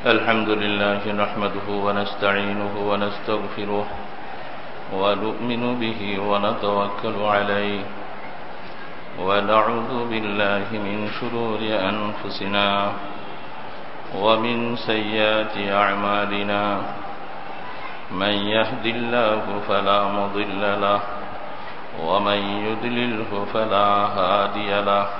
الحمد لله نحمده ونستعينه ونستغفره ونؤمن به ونتوكل عليه ونعوذ بالله من شرور أنفسنا ومن سيئات أعمالنا. من يهد الله فلا مضل له ومن يدلله فلا هادي له.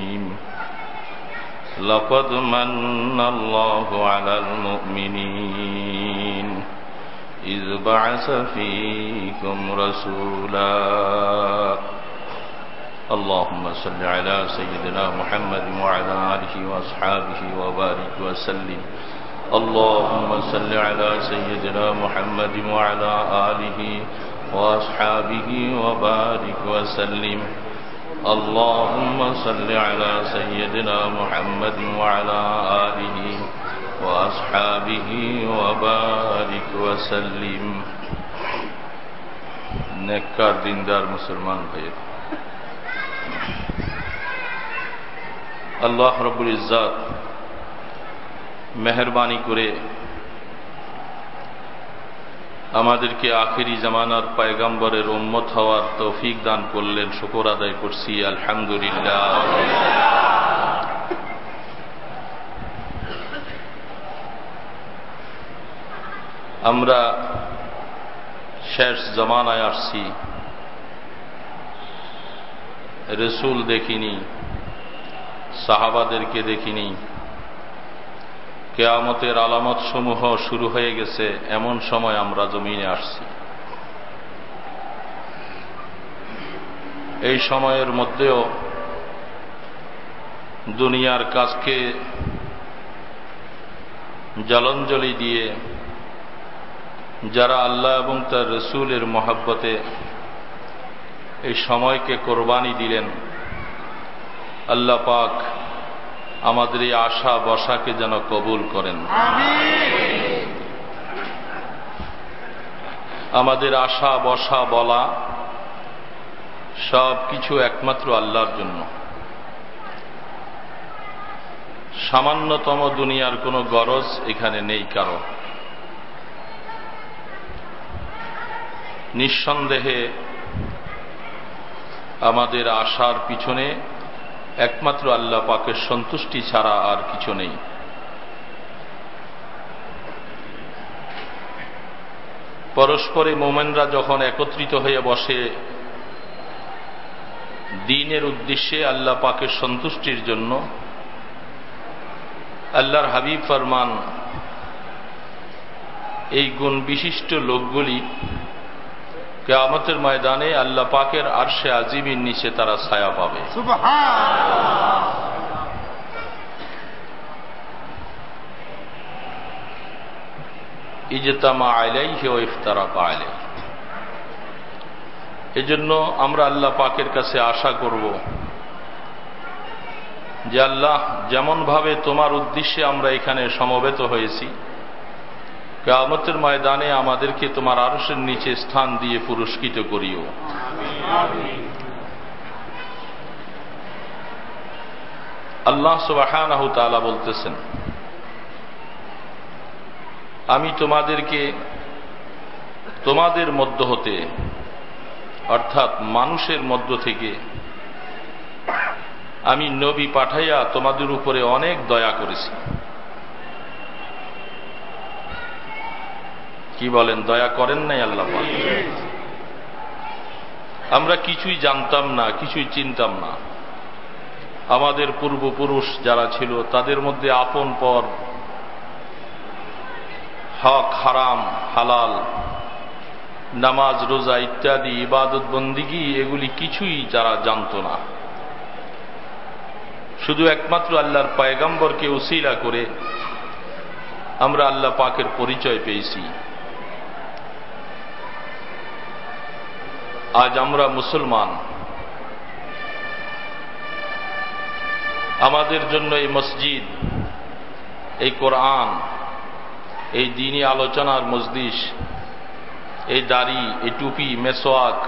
لقد من الله على المؤمنين إذ بعث فيكم رسولا. اللهم صل على سيدنا محمد وعلى آله وأصحابه وبارك وسلم. اللهم صل على سيدنا محمد وعلى آله وأصحابه وبارك وسلم. اللهم صل على سيدنا محمد وعلى آله وأصحابه وبارك وسلم. نكار دين دار مسلمان بھائی اللہ رب العزت مہربانی کرے আমাদেরকে আখেরি জামানার পায়গাম্বরের উম্মত হওয়ার তৌফিক দান করলেন, শুকর আদায় করছি, আলহামদুলিল্লাহ। আমরা শেষ জমানায় আসছি। রসুল দেখিনি, সাহাবাদেরকে দেখিনি। কেয়ামতের আলামত সমূহ শুরু হয়ে গেছে, এমন সময় আমরা জমিনে আসছি। এই সময়ের মধ্যেও দুনিয়ার কাজকে জলঞ্জলি দিয়ে যারা আল্লাহ এবং তার রসুলের মহাব্বতে এই সময়কে কোরবানি দিলেন, আল্লাহ পাক আমাদের এই আশা বসাকে যেন কবুল করেন। আমাদের আশা, বসা, বলা সব কিছু একমাত্র আল্লাহর জন্য। সামান্যতম দুনিয়ার কোনো গরজ এখানে নেই কারও। নিঃসন্দেহে আমাদের আশার পিছনে একমাত্র আল্লাহ পাকের সন্তুষ্টি ছাড়া আর কিছু নেই। পরস্পরে মোমেনরা যখন একত্রিত হয়ে বসে, দিনের উদ্দেশ্যে আল্লাহ পাকের সন্তুষ্টির জন্য আল্লাহর হাবিব ফরমান, এই গুণ বিশিষ্ট লোকগুলি কেয়ামতের ময়দানে আল্লাহ পাকের আরশে আজিমির নিচে তারা ছায়া পাবে। ইজতামা আইলাই হেও ইফতারা পাইলে এজন্য আমরা আল্লাহ পাকের কাছে আশা করব যে আল্লাহ যেমনভাবে তোমার উদ্দেশ্যে আমরা এখানে সমবেত হয়েছি কামতের ময়দানে আমাদেরকে তোমার আরসের নিচে স্থান দিয়ে পুরস্কৃত করিও। আল্লাহ সুবাহ বলতেছেন, আমি তোমাদেরকে তোমাদের মধ্য হতে, অর্থাৎ মানুষের মধ্য থেকে আমি নবী পাঠাইয়া তোমাদের উপরে অনেক দয়া করেছি। কি বলেন? দয়া করেন নাই আল্লাহ আমরা কিছুই জানতাম না, কিছুই চিনতাম না। আমাদের পূর্বপুরুষ যারা ছিল, তাদের মধ্যে আপন পর, হক, হারাম, হালাল, নামাজ, রোজা ইত্যাদি, ইবাদত, বন্দিগি, এগুলি কিছুই যারা জানত না। শুধু একমাত্র আল্লাহর পায়গাম্বরকে উসিলা করে আমরা আল্লাহ পাকের পরিচয় পেয়েছি। আজ আমরা মুসলমান। আমাদের জন্য এই মসজিদ, এই কোরআন, এই দিনই আলোচনার মসজিদ এই দাড়ি, এই টুপি, মেসোয়াক,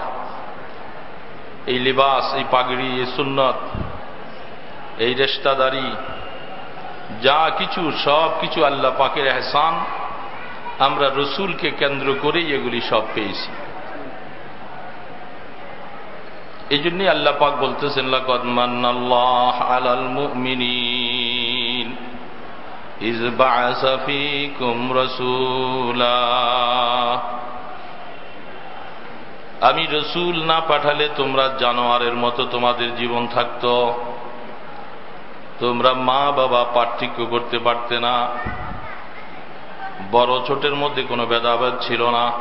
এই লিবাস, এই পাগড়ি, এই সুন্নত, এই রেস্তাদারি যা কিছু, সব কিছু আল্লাহ পাকের এহসান। আমরা রসুলকে কেন্দ্র করেই এগুলি সব পেয়েছি। এই জন্যই আল্লাহ পাক বলতেছেন আমি রসুল না পাঠালে তোমরা জানোয়ারের মতো তোমাদের জীবন থাকত। তোমরা মা বাবা পার্থক্য করতে পারতে না। বড় ছোটের মধ্যে কোনো ভেদাভেদ ছিল না।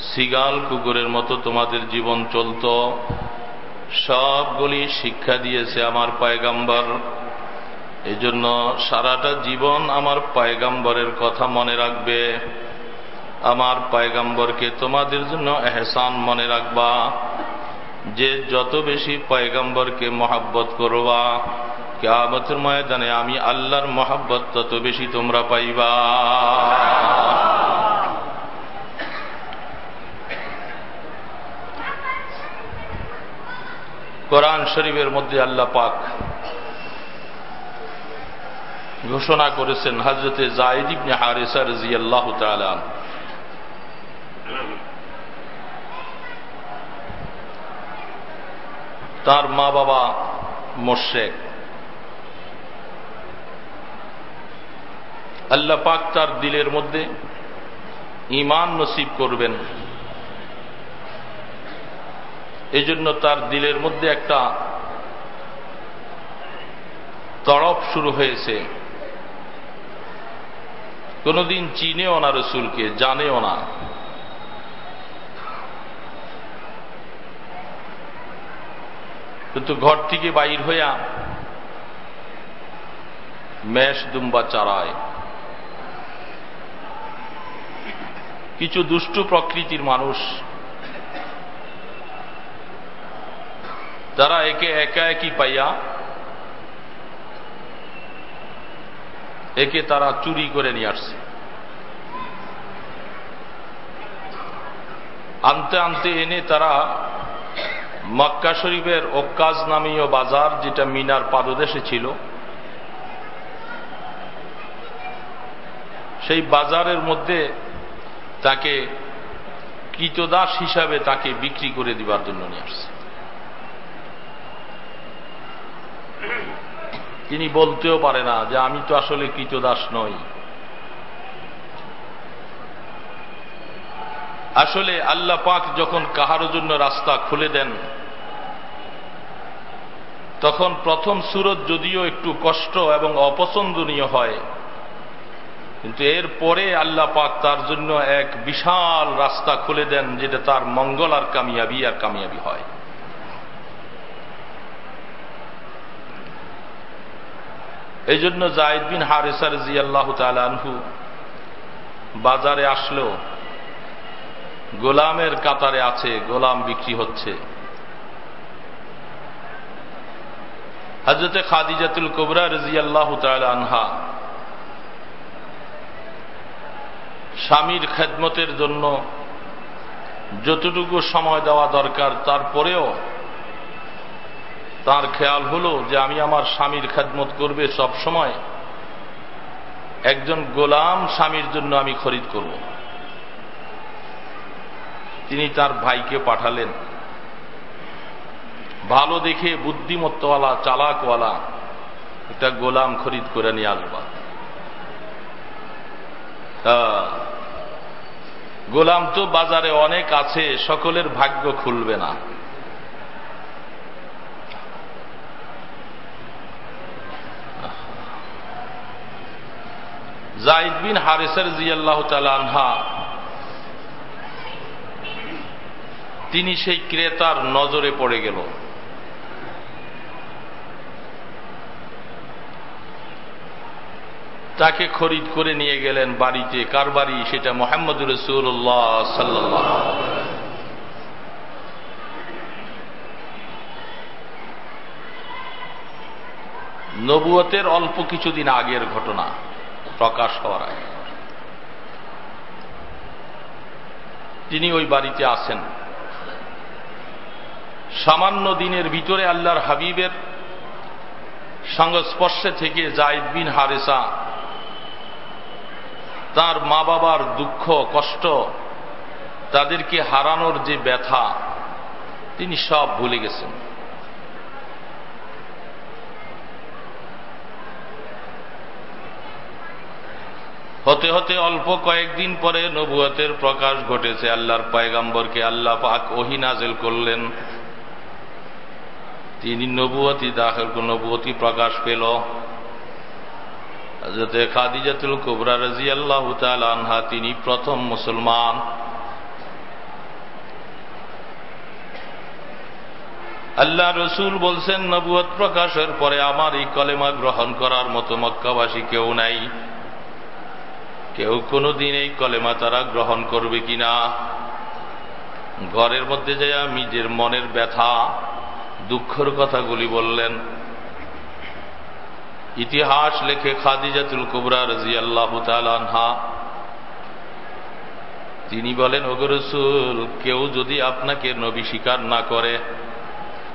সিগাল কুকুরের মতো তোমাদের জীবন চলত। সবগুলি শিক্ষা দিয়েছে আমার পায়গাম্বর। এজন্য সারাটা জীবন আমার পায়গাম্বরের কথা মনে রাখবে। আমার পায়গাম্বরকে তোমাদের জন্য এহসান মনে রাখবা। যে যত বেশি পায়গাম্বরকে মহাব্বত করবা, কেয়ামতের ময়দানে আমি আল্লাহর মহাব্বত তত বেশি তোমরা পাইবা। কোরআন শরীফের মধ্যে আল্লাহ পাক ঘোষণা করেছেন হজরতে জায়দ ইবনে রাজি আল্লাহ তালান তার মা বাবা মোশেক। আল্লাহ পাক তার দিলের মধ্যে ইমান নসিব করবেন। এই জন্য তার দিলের মধ্যে একটা তড়প শুরু হয়েছে। কোনদিন চিনেও না রসুলকে, জানেও না। কিন্তু ঘর থেকে বাইর হইয়া মেষ দুম্বা চারায়। কিছু দুষ্টু প্রকৃতির মানুষ তারা একে একা একই পাইয়া, একে তারা চুরি করে নিয়ে আসছে। আনতে আনতে এনে তারা মক্কা শরীফের ওকাজ নামীয় বাজার, যেটা মিনার পাদদেশে ছিল, সেই বাজারের মধ্যে তাকে কৃতদাস হিসাবে তাকে বিক্রি করে দিবার জন্য নিয়ে আসছে। তিনি বলতেও পারে না যে আমি তো আসলে কৃতদাস নই। আসলে আল্লাহ পাক যখন কাহারো জন্য রাস্তা খুলে দেন, তখন প্রথম সুরত যদিও একটু কষ্ট এবং অপছন্দনীয় হয়, কিন্তু এর পরে আল্লাহ পাক তার জন্য এক বিশাল রাস্তা খুলে দেন, যেটা তার মঙ্গল আর কামিয়াবি আর কামিয়াবি হয়। এই জন্য জায়দ বিন হারেসার জি আল্লাহ তালহু বাজারে আসলেও গোলামের কাতারে আছে, গোলাম বিক্রি হচ্ছে। হজরতে খাদিজাতুল কবরা রাজি আল্লাহ আনহা স্বামীর খেদমতের জন্য যতটুকু সময় দেওয়া দরকার, তারপরেও তার খেয়াল হলো যে আমি আমার স্বামীর খেদমত করবে সব সময়। একজন গোলাম স্বামীর জন্য আমি খরিদ করব। তিনি তার ভাইকে পাঠালেন। ভালো দেখে বুদ্ধিমত্তওয়ালা, চালাকওয়ালা একটা গোলাম খরিদ করে নিয়ে আসবা। গোলাম তো বাজারে অনেক আছে, সকলের ভাগ্য খুলবে না। জাইদ বিন হারেসার জিয়াল্লাহ আনহা, তিনি সেই ক্রেতার নজরে পড়ে গেল। তাকে খরিদ করে নিয়ে গেলেন বাড়িতে, কার বাড়ি? সেটা মোহাম্মদ রসুল্লাহ সাল্লাহ নবুয়তের অল্প কিছুদিন আগের ঘটনা। প্রকাশ হওয়ার আগে। তিনি ওই বাড়িতে আসেন সামান্য দিনের ভিতরে আল্লাহর হাবিবের সংস্পর্শে থেকে জায়দ বিন হারেসা তার মা বাবার দুঃখ, কষ্ট, তাদেরকে হারানোর যে ব্যথা, তিনি সব ভুলে গেছেন। হতে হতে অল্প কয়েকদিন পরে নবুয়তের প্রকাশ ঘটেছে। আল্লাহর পায়গাম্বরকে আল্লাহ পাক ওহিনাজেল করলেন। তিনি নবুয়তি দাখেল নবুয়তি প্রকাশ পেল। হজরতে খাদিজাতুল কুবরা রাজি আল্লাহ আনহা তিনি প্রথম মুসলমান। আল্লাহ রসুল বলছেন, নবুয়ত প্রকাশের পরে আমার এই কলেমা গ্রহণ করার মতো মক্কাবাসী কেউ নাই। কেউ কোনোদিন এই কলেমা তারা গ্রহণ করবে কিনা ঘরের মধ্যে যে নিজের মনের ব্যথা, দুঃখের কথাগুলি বললেন। ইতিহাস লেখে খাদিজাতুল কুবরা রাজি আল্লাহ তালহা তিনি বলেন ওগরসুল কেউ যদি আপনাকে নবী স্বীকার না করে,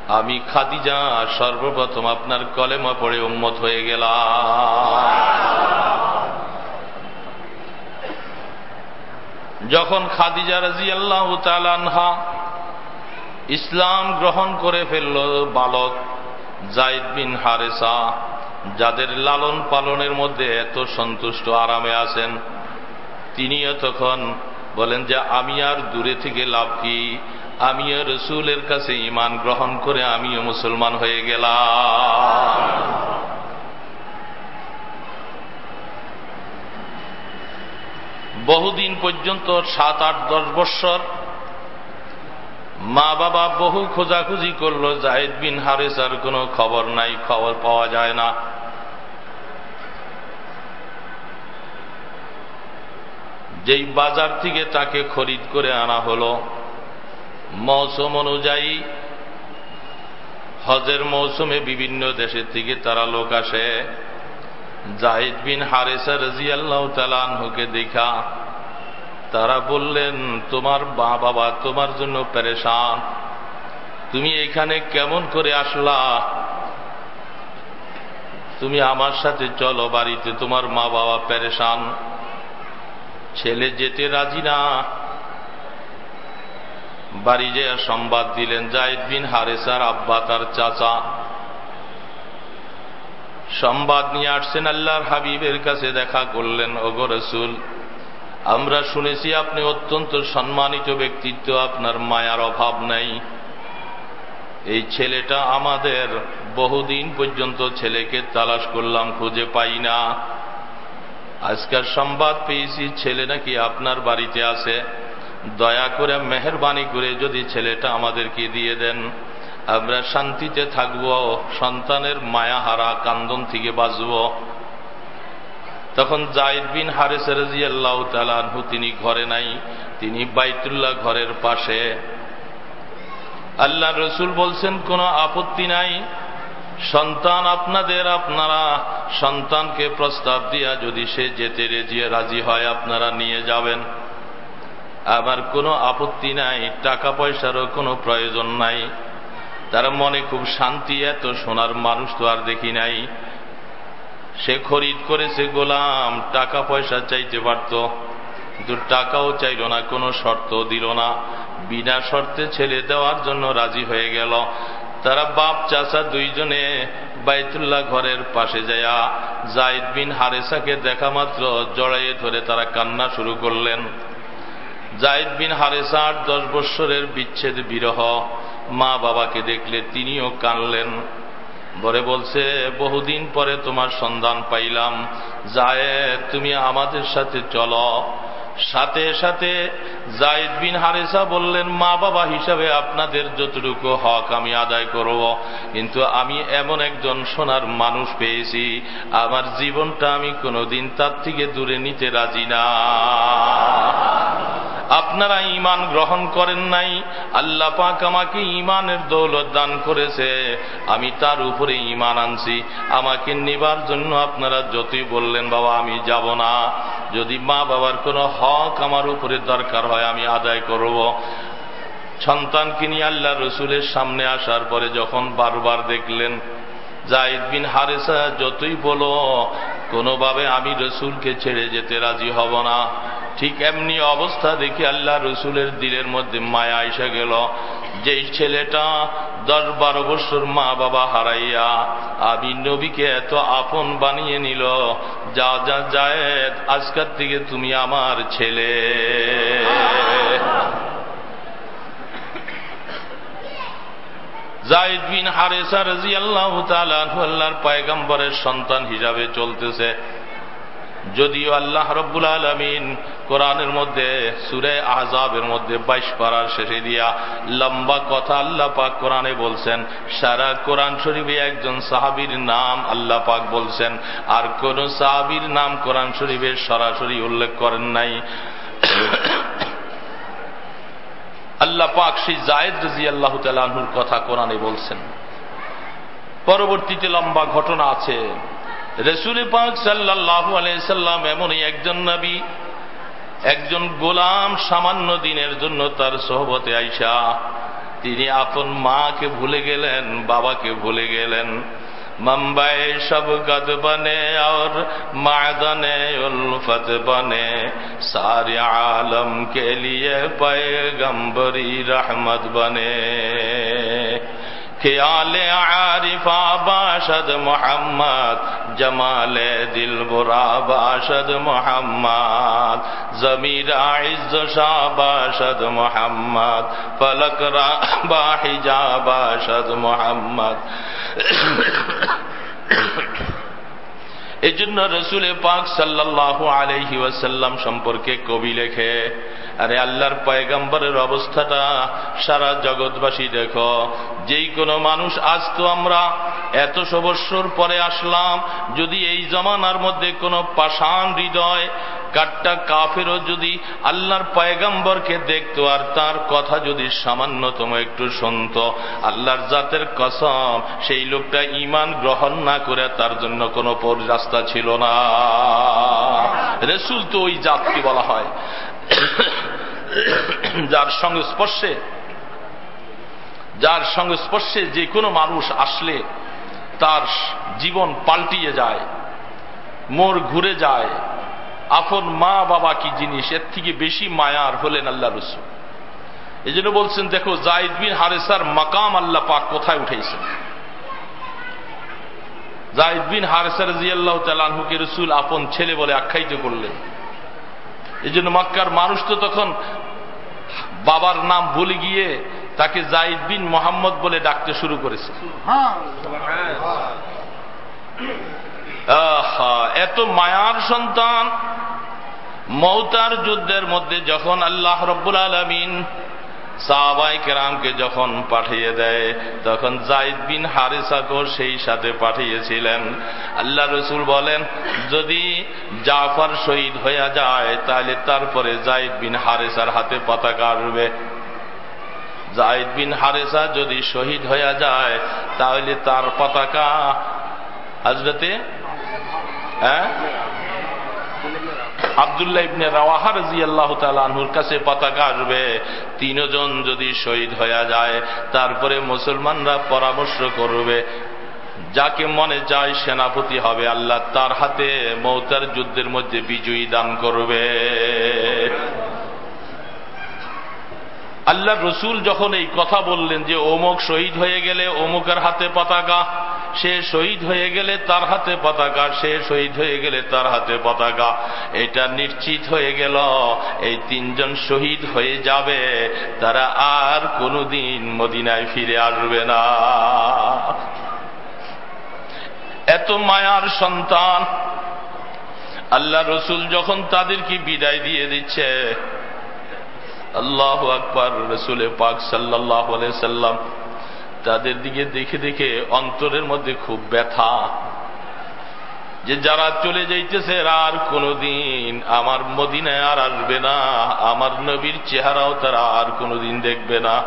আমি খাদিজা সর্বপ্রথম আপনার কলেমা পড়ে উন্মত হয়ে গেলাম। যখন খাদিজা রাজি আল্লাহ তালানহা ইসলাম গ্রহণ করে ফেলল বালক জাইদ বিন হারেসা, যাদের লালন পালনের মধ্যে এত সন্তুষ্ট আরামে আছেন তিনিও তখন বলেন যে, আমি আর দূরে থেকে লাভ কি? আমিও রসুলের কাছে ইমান গ্রহণ করে আমিও মুসলমান হয়ে গেলাম। বহুদিন পর্যন্ত, সাত আট, দশ বৎসর, মা বাবা বহু খোঁজাখুঁজি করল, জাহিদ বিন হারেসার কোনো খবর নাই, খবর পাওয়া যায় না। যেই বাজার থেকে তাকে খরিদ করে আনা হল, মৌসুম অনুযায়ী, হজের মৌসুমে বিভিন্ন দেশের থেকে তারা লোক আসে। জাহিদ বিন হারেসা রাজি আল্লাহ তালানহুকে দেখা। তারা বললেন, তোমার মা বাবা তোমার জন্য পেরেশান। তুমি এখানে কেমন করে আসলা? তুমি আমার সাথে চলো, বাড়িতে তোমার মা বাবা পেরেশান। ছেলে যেতে রাজি না। বাড়ি যে সংবাদ দিলেন, জাহিদ বিন হারেসার আব্বা তার চাচা। সংবাদ নিয়ে আসছেন আল্লাহর হাবিবের কাছে দেখা করলেন, ওগো রসুল, আমরা শুনেছি আপনি অত্যন্ত সম্মানিত ব্যক্তিত্ব, আপনার মায়ার অভাব নাই। এই ছেলেটা আমাদের বহুদিন পর্যন্ত ছেলেকে তালাশ করলাম, খুঁজে পাই না। আজকাল সংবাদ পেয়েছি, ছেলে নাকি আপনার বাড়িতে আছে। দয়া করে মেহরবানি করে যদি ছেলেটা আমাদেরকে দিয়ে দেন। আমরা শান্তিতে থাকব, সন্তানের মায়াহারা কান্দন থেকে বাঁচব। তখন জাইদ বিন হারেস রাজিয়াল্লাহ তালানহু তিনি ঘরে নাই, তিনি বাইতুল্লাহ ঘরের পাশে। আল্লাহ রসুল বলছেন, কোনো আপত্তি নাই। সন্তান আপনাদের, আপনারা সন্তানকে প্রস্তাব দিয়া যদি সে যেতে রেজিয়ে রাজি হয়, আপনারা নিয়ে যাবেন। আবার কোনো আপত্তি নাই, টাকা পয়সারও কোনো প্রয়োজন নাই। তার মনে খুব শান্তি, এত সোনার মানুষ তো আর দেখি নাই। সে খরিদ করেছে গোলাম, টাকা পয়সা চাইতে পারত। কিন্তু টাকাও চাইল না, কোনো শর্ত দিল না। বিনা শর্তে ছেলে দেওয়ার জন্য রাজি হয়ে গেল। তারা বাপ, চাচা দুইজনে বাইতুল্লাহ ঘরের পাশে যায়া জাইদ বিন হারেসাকে দেখা মাত্র জড়াইয়ে ধরে তারা কান্না শুরু করলেন। জাইদ বিন হারেসা আট দশ বৎসরের বিচ্ছেদ বিরহ। মা বাবাকে দেখলে তিনিও কানলেন বরে বলছে, বহুদিন পরে তোমার সন্ধান পাইলাম। যায় তুমি আমাদের সাথে চলো। সাথে সাথে জাইদ বিন হারেসা বললেন, মা বাবা হিসাবে আপনাদের যতটুকু হক আমি আদায় করব। কিন্তু আমি এমন একজন সোনার মানুষ পেয়েছি, আমার জীবনটা আমি কোনোদিন তার থেকে দূরে নিতে রাজি না। আপনারা ইমান গ্রহণ করেন নাই, আল্লাহ পাক আমাকে ইমানের দৌলত দান করেছে। আমি তার উপরে ইমান আনছি। আমাকে নিবার জন্য আপনারা যতই বললেন, বাবা, আমি যাব না। যদি মা বাবার কোনো হক আমার উপরে দরকার হয়, আমি আদায় করব। সন্তানকে নিয়ে আল্লাহ রসুলের সামনে আসার পরে যখন বারবার দেখলেন, জাইদ বিন হারেসা যতই বলো, কোনোভাবে আমি রসুলকে ছেড়ে যেতে রাজি হব না। ঠিক এমনি অবস্থা দেখে আল্লাহ রসুলের দিলের মধ্যে মায়া এসে গেল। যেই ছেলেটা দশ বারো বছর মা বাবা হারাইয়া আমি নবীকে এত আপন বানিয়ে নিল, যা যা যায় আজকার থেকে তুমি আমার ছেলে। জাইদ বিন হারেসা রাজি আল্লাহ আল্লাহর পায়গাম্বরের সন্তান হিসাবে চলতেছে। যদিও আল্লাহ রব্বুল আলমিন কোরআনের মধ্যে, সুরে আহজাবের মধ্যে বাইশ পাড়ার শেষে দিয়া লম্বা কথা আল্লাহ পাক কোরআনে বলছেন। সারা কোরআন শরীফে একজন সাহাবির নাম আল্লাহ পাক বলছেন। আর কোন সাহাবির নাম কোরআন শরীফে সরাসরি উল্লেখ করেন নাই। আল্লাহ পাক সেই জায়দ রাজি আল্লাহ তালুর কথা কোরআনে বলছেন। পরবর্তীতে লম্বা ঘটনা আছে। রসুল পাক সাল্লাহ আলাইসাল্লাম এমনই একজন নবী, একজন গোলাম সামান্য দিনের জন্য তার সহবতে আইসা, তিনি আপন মাকে ভুলে গেলেন, বাবাকে ভুলে গেলেন। মুম্বাই সব গদ বনে আর মায়দানে উলফত বনে, সারে আলম কে লিয়ে পয়গম্বরি রহমত বনে। کہ آل عارفہ باشد محمد جمال دل برا باشد محمد. ضمیر عز شاہ باشد محمد فلک را باحجا باشد محمد. এই জন্য রসুল পাক সাল্লাহ আলহি ওয়াসাল্লাম সম্পর্কে কবি লেখে, আরে আল্লাহর পয়গাম্বরের অবস্থাটা সারা জগৎবাসী দেখো। যেই কোনো মানুষ, আজ তো আমরা এত সবস্বর পরে আসলাম, যদি এই জমানার মধ্যে কোনো পাষাণ হৃদয় কাট্টা কাফেরও যদি আল্লাহর পয়গাম্বরকে দেখত আর তার কথা যদি সামান্যতম একটু শুনত, আল্লাহর জাতের কসম, সেই লোকটা ইমান গ্রহণ না করে তার জন্য কোনো রাস্তা ছিল না। রেসুল তো ওই জাতকে বলা হয়। যার সঙ্গে স্পর্শে যার সঙ্গে স্পর্শে যে কোনো মানুষ আসলে তার জীবন পাল্টিয়ে যায় মোর ঘুরে যায় আপন মা বাবা কি জিনিস? এর থেকে বেশি মায়ার হলেন আল্লাহ রসুল। এই জন্য বলছেন, দেখো, জাইদ বিন হারেসার মাকাম আল্লাহ পাক কোথায় উঠেছেন? জাইদ বিন হারেসার জিয়াল্লাহ তালানহুকে রসুল আপন ছেলে বলে আখ্যায়িত করলেন। এই জন্য মক্কার মানুষ তো তখন বাবার নাম বলে গিয়ে তাকে জাইদ বিন মোহাম্মদ বলে ডাকতে শুরু করেছে। এত মায়ার সন্তান। মৌতার যুদ্ধের মধ্যে যখন আল্লাহ রব্বুল আলমিন সাহাবাই কেরামকে যখন পাঠিয়ে দেয়, তখন জাইদ বিন হারিসাকেও সেই সাথে পাঠিয়েছিলেন। আল্লাহ রসুল বলেন, যদি জাফর শহীদ হয়ে যায়, তাহলে তারপরে জাইদ বিন হারেসার হাতে পতাকা আসবে জাইদ বিন হারেসা যদি শহীদ হয়ে যায়, তাহলে তার পতাকা হাজরতে হ্যাঁ? আবদুল্লাহ ইবনে রাওয়াহা রাজি আল্লাহ তালুর কাছে পতাকা আসবে। তিনজন যদি শহীদ হয়ে যায়, তারপরে মুসলমানরা পরামর্শ করবে, যাকে মনে চায় সেনাপতি হবে আল্লাহ, তার হাতে মৌতার যুদ্ধের মধ্যে বিজয়ী দান করবে। আল্লাহ রসুল যখন এই কথা বললেন যে অমুক শহীদ হয়ে গেলে অমুকের হাতে পতাকা, সে শহীদ হয়ে গেলে তার হাতে পতাকা, সে শহীদ হয়ে গেলে তার হাতে পতাকা। এটা নিশ্চিত হয়ে গেল, এই তিনজন শহীদ হয়ে যাবে, তারা আর কোনদিন মদিনায় ফিরে আসবে না। এত মায়ার সন্তান। আল্লাহ রসুল যখন তাদেরকে বিদায় দিয়ে দিচ্ছে আল্লাহ আকবর রসুলে পাক সাল্লাহ সাল্লাম তাদের দিকে দেখে দেখে অন্তরের মধ্যে খুব ব্যথা। যে যারা চলে যাইতেছে, আর কোনদিন আমার মদিনায় আর আসবে না, আমার নবীর চেহারাও তারা আর কোনদিন দেখবে না।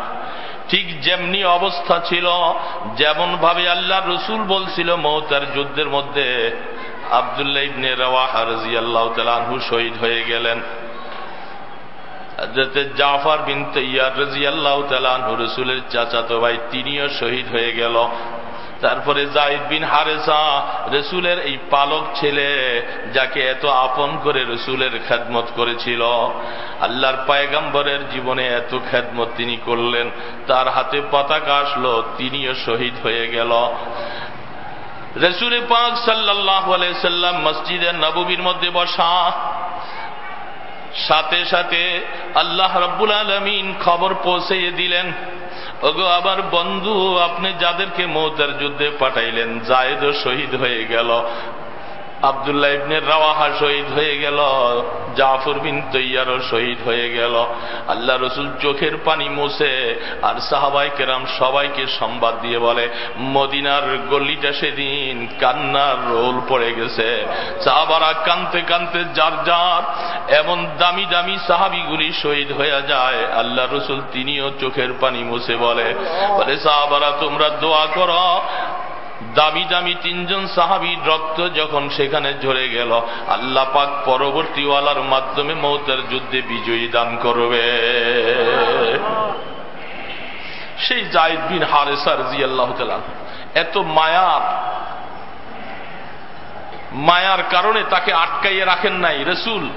ঠিক যেমনি অবস্থা ছিল যেমন ভাবে আল্লাহ রসুল বলছিল মৌতার যুদ্ধের মধ্যে আবদুল্লাহ ইবনে রাওয়াহা রাদিয়াল্লাহু তাআলা আনহু শহীদ হয়ে গেলেন। জাফর বিন তৈয়ার তাআলা আনহু রাসূলের চাচাতো ভাই, তিনিও শহীদ হয়ে গেল। তারপরে জাইদ বিন হারেসা, রসুলের এই পালক ছেলে, যাকে এত আপন করে রসুলের খেদমত করেছিল। আল্লাহর পায়গাম্বরের জীবনে এত খেদমত তিনি করলেন, তার হাতে পতাকা আসলো, তিনিও শহীদ হয়ে গেল। রসুল পাক সাল্লাহ সাল্লাম মসজিদের নববীর মধ্যে বসা সাথে সাথে আল্লাহ রব্বুল আলমিন খবর পৌঁছে দিলেন। ওগো, আবার বন্ধু, আপনি যাদেরকে মৌতার যুদ্ধে পাঠাইলেন জায়দ শহীদ হয়ে গেল। আবদুল্লাহ ইবনের রাওয়াহা শহীদ হয়ে গেল, জাফর বিন তৈয়ারও শহীদ হয়ে গেল। আল্লাহ রসুল চোখের পানি মুছে আর সাহাবাই কেরাম সবাইকে সংবাদ দিয়ে বলে, মদিনার গল্লিটা সেদিন কান্নার রোল পড়ে গেছে। সাহাবারা কানতে কানতে যার যার এমন দামি দামি সাহাবিগুলি শহীদ হয়ে যায়। আল্লাহ রসুল তিনিও চোখের পানি মুছে বলে বলে সাহাবারা তোমরা দোয়া করো দামি দামি তিনজন সাহাবির রক্ত যখন সেখানে ঝরে গেল, আল্লাহ পাক পরবর্তীওয়ালার মাধ্যমে মৌতের যুদ্ধে বিজয়ী দান করবে। সেই জায়দ বিন হারেসার জি আল্লাহ এত মায়ার মায়ার কারণে তাকে আটকাইয়ে রাখেন নাই রসুল।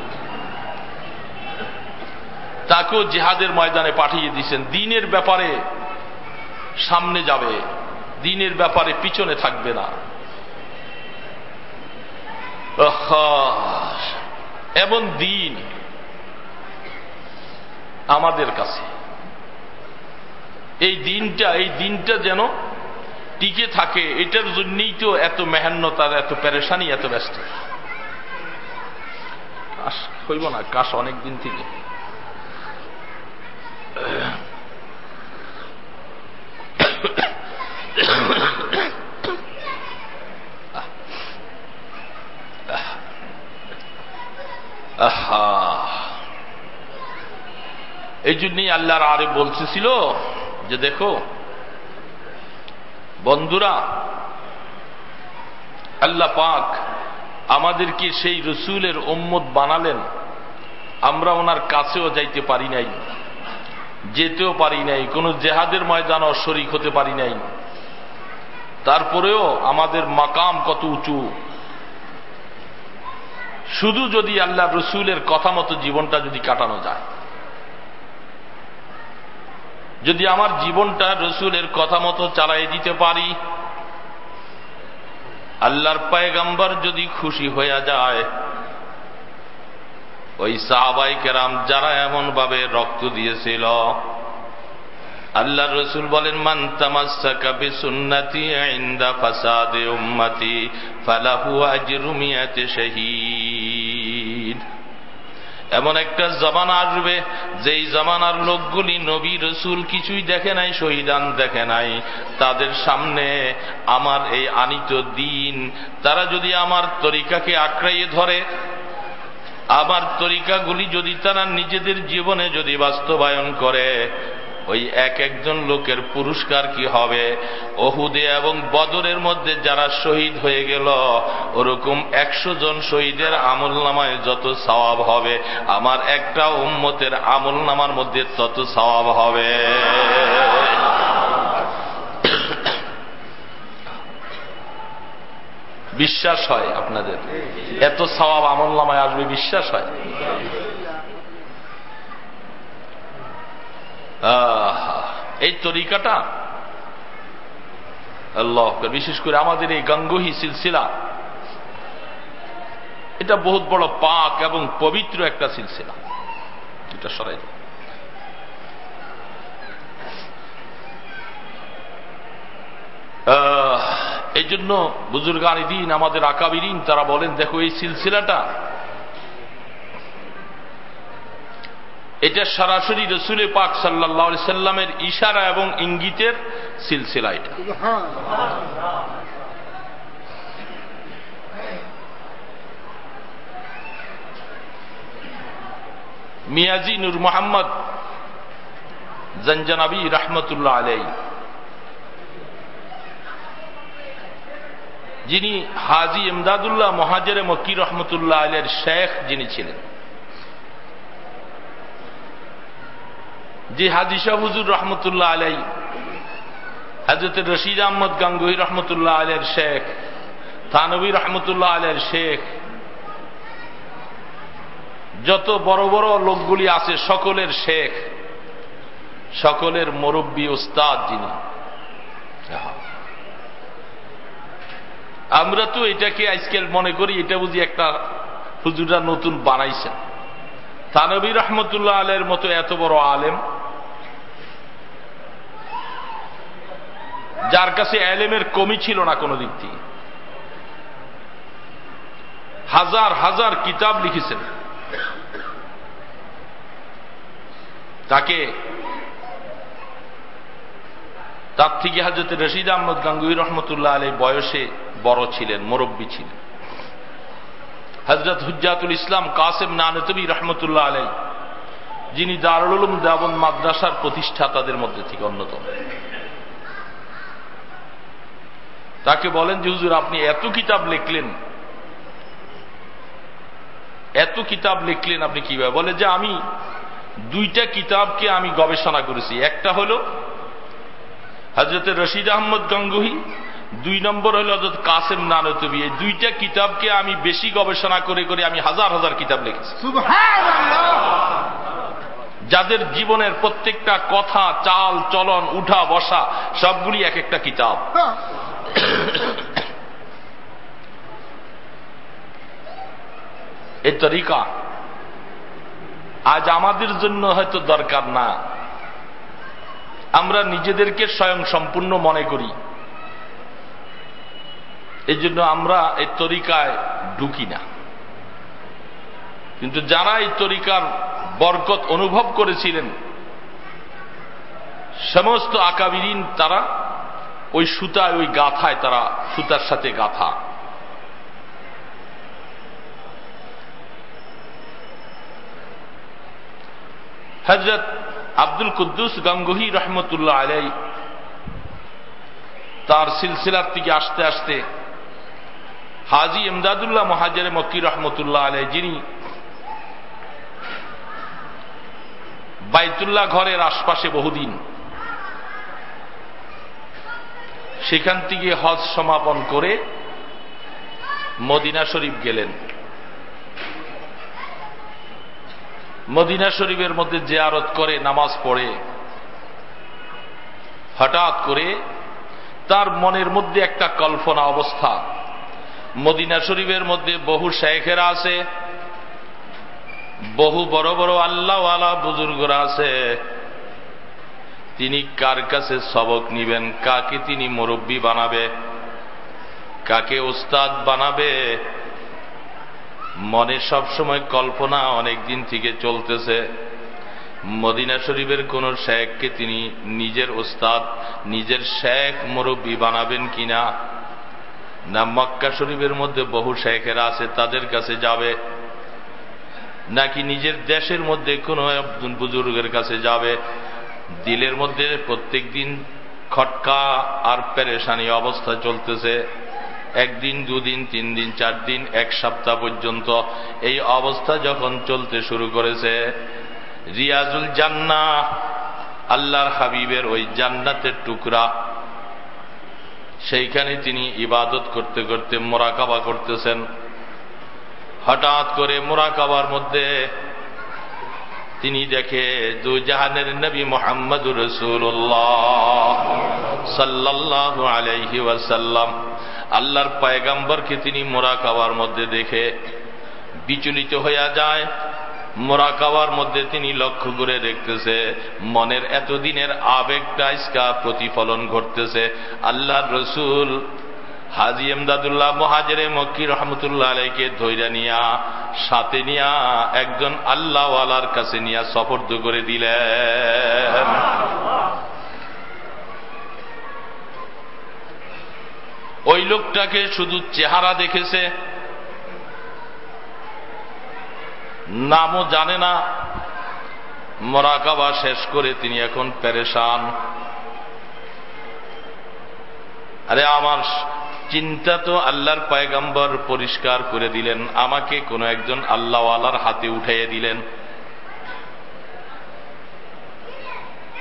তাকেও জেহাদের ময়দানে পাঠিয়ে দিয়েছেন। দিনের ব্যাপারে সামনে যাবে। দিনের ব্যাপারে পিছনে থাকবে না। এমন দিন আমাদের কাছে। এই দিনটা এই দিনটা যেন টিকে থাকে, এটার জন্যই তো এত মেহান্নতার এত প্যারেশানি এত ব্যস্ত। হইব না, কাশ অনেক দিন থেকে এই জন্যই আল্লাহর আরে বলতেছিল যে দেখো, বন্ধুরা, আল্লাহ পাক আমাদেরকে সেই রসুলের ওম্মত বানালেন, আমরা ওনার কাছেও যাইতে পারি নাই, যেতেও পারি নাই, কোন জেহাদের ময়দান শরিক হতে পারি নাই। তারপরেও আমাদের মাকাম কত উঁচু। শুধু যদি আল্লাহ রসুলের কথা মতো জীবনটা যদি কাটানো যায়। যদি আমার জীবনটা রসুলের কথা মতো চালাই দিতে পারি, আল্লাহর পায়গাম্বার যদি খুশি হয়ে যায়, ওই সাহাবাই কেরাম যারা এমন ভাবে রক্ত দিয়েছিল আল্লাহ রসুল বলেন, মান তামাসসাকা বিসুন্নতি ইনদা ফাসাদে উম্মতি এমন একটা জমানা আসবে, যেই জমানার লোকগুলি নবী রসুল কিছুই দেখে নাই, শহীদান দেখে নাই। তাদের সামনে আমার এই আনিত দিন, তারা যদি আমার তরিকাকে আঁকড়াইয়ে ধরে, আমার তরিকাগুলি যদি তারা নিজেদের জীবনে যদি বাস্তবায়ন করে ওই এক একজন লোকের পুরস্কার কি হবে? অহুদে এবং বদরের মধ্যে যারা শহীদ হয়ে গেল, ওরকম একশো জন শহীদের আমল নামায় যত সওয়াব হবে, আমার একটা উম্মতের আমল নামার মধ্যে তত সওয়াব হবে। বিশ্বাস হয় আপনাদের? এত সওয়াব আমল নামায় আসবে, বিশ্বাস হয়? এই তরিকাটা? আল্লাহ, বিশেষ করে আমাদের এই গঙ্গোহী সিলসিলা। এটা বহুত বড় পাক এবং পবিত্র একটা সিলসিলা। এটা সরাই এই জন্য বুজুর্গানি দিন আমাদের আকাবিরিন, তারা বলেন, দেখো এই সিলসিলাটা এটা সরাসরি রসুল পাক সাল্লা সাল্লামের ইশারা এবং ইঙ্গিতের সিলসিলা এটা। মিয়াজি নুর মোহাম্মদ জঞ্জনাবি রহমতুল্লাহ আলাই যিনি হাজি ইমদাদুল্লাহ মহাজের মকির রহমতুল্লাহ আলের শেখ যিনি ছিলেন। যে হাদিসা হুজুর রহমতুল্লাহ আলাই। হাজরত রশিদ আহমদ গাঙ্গুহি রহমতুল্লাহ আলের শেখ, থানবী রহমতুল্লাহ আলের শেখ। যত বড় বড় লোকগুলি আছে সকলের শেখ, সকলের মুরব্বী ওস্তাদ যিনি। আমরা তো এটাকে আজকাল মনে করি এটা বুঝি একটা হুজুরা নতুন বানাইছেন। তানবী রহমতুল্লাহ আলের মতো এত বড় আলেম, যার কাছে এলেমের কমি ছিল না কোনো দিক থেকে। হাজার হাজার কিতাব লিখেছেন। তাকে তার থেকে হাজরত রশিদ আহমদ গাঙ্গুই রহমতুল্লাহ আলী বয়সে বড় ছিলেন, মুরব্বী ছিলেন। হজরত হুজাতুল ইসলাম কাসেম নানতবী রহমতুল্লাহ আলাই যিনি দারুল উলুম দেবন মাদ্রাসার প্রতিষ্ঠাতাদের মধ্যে থেকে অন্যতম। তাকে বলেন যে, হুজুর, আপনি এত কিতাব লিখলেন, এত কিতাব লিখলেন আপনি কীভাবে? বলে যে, আমি দুইটা কিতাবকে আমি গবেষণা করেছি। একটা হল হজরত রশিদ আহমদ গঙ্গুহি দুই নম্বর হল হজরত কাসেম নানতবি। এই দুইটা কিতাবকে আমি বেশি গবেষণা করে করে আমি হাজার হাজার কিতাব লিখেছি। যাদের জীবনের প্রত্যেকটা কথা চাল চলন উঠা বসা সবগুলি এক একটা কিতাব। এই তরিকা আজ আমাদের জন্য হয়তো দরকার না। আমরা নিজেদেরকে স্বয়ং সম্পূর্ণ মনে করি। এই জন্য আমরা এই তরিকায় ঢুকি না। কিন্তু যারা এই তরিকার বরকত অনুভব করেছিলেন, সমস্ত আকাবিরিন তারা ওই সুতায়, ওই গাথায় তারা সুতার সাথে গাথা। হজরত আব্দুল কুদ্দুস গঙ্গহি রহমতুল্লাহ আলাই তার সিলসিলার থেকে আসতে আসতে হাজি ইমদাদুল্লাহ মহাজের মকির রহমতুল্লাহ আলাই যিনি বাইতুল্লাহ ঘরের আশপাশে বহুদিন সেখান থেকে হজ সমাপন করে মদিনা শরীফ গেলেন। মদিনা শরীফের মধ্যে জেয়ারত করে, নামাজ পড়ে। হঠাৎ করে তার মনের মধ্যে একটা কল্পনা অবস্থা। মদিনা শরীফের মধ্যে বহু শেখেরা আছে, বহু বড় বড় আল্লাহওয়ালা বুজুর্গরা আছে। তিনি কার কাছে সবক নিবেন? কাকে তিনি মুরব্বী বানাবে? কাকে উস্তাদ বানাবে? মনে সবসময় কল্পনা অনেক দিন থেকে চলতেছে। মদিনা শরীফের কোন শেখকে তিনি নিজের ওস্তাদ, নিজের শেখ মুরব্বী বানাবেন কিনা? না মক্কা শরীফের মধ্যে বহু শেখেরা আছে, তাদের কাছে যাবে। নাকি নিজের দেশের মধ্যে কোনো একজন বুজুর্গের কাছে যাবে। দিলের মধ্যে প্রত্যেক দিন খটকা আর পেরেশানি অবস্থা চলতেছে। একদিন, দুদিন তিন দিন চার দিন এক সপ্তাহ পর্যন্ত এই অবস্থা যখন চলতে শুরু করেছে, রিয়াজুল জান্না আল্লাহর হাবিবের ওই জান্নাতের টুকরা সেইখানে তিনি ইবাদত করতে করতে মোরাকাবা করতেছেন। হঠাৎ করে মোরাকাবার মধ্যে তিনি দেখে, দু জাহানের নবী মোহাম্মদ রসুল্লাহ সাল্লাহ আলাইহি ওয়াসাল্লাম। আল্লাহর পায়গাম্বরকে তিনি মোরাকাবার মধ্যে দেখে বিচলিত হইয়া যায়। মোরাকাবার মধ্যে তিনি লক্ষ্য করে দেখতেছে, মনের এতদিনের আবেগটা ইস্কা প্রতিফলন ঘটতেছে। আল্লাহ রসুল হাজি এমদাদুল্লাহ মহাজেরে মক্কি রহমতুল্লাহ আলাইকে ধৈর্য নিয়া, সাথে নিয়া একজন আল্লাহওয়ালার কাছে নিয়া সফর্দ করে দিলেন। ওই লোকটাকে শুধু চেহারা দেখেছে নামও জানে না। মরাকাবা শেষ করে তিনি এখন প্যারেশান আরে আমার চিন্তা তো আল্লাহর পায়গাম্বর পরিষ্কার করে দিলেন, আমাকে কোনো একজন আল্লাহওয়ালার হাতে উঠাইয়ে দিলেন।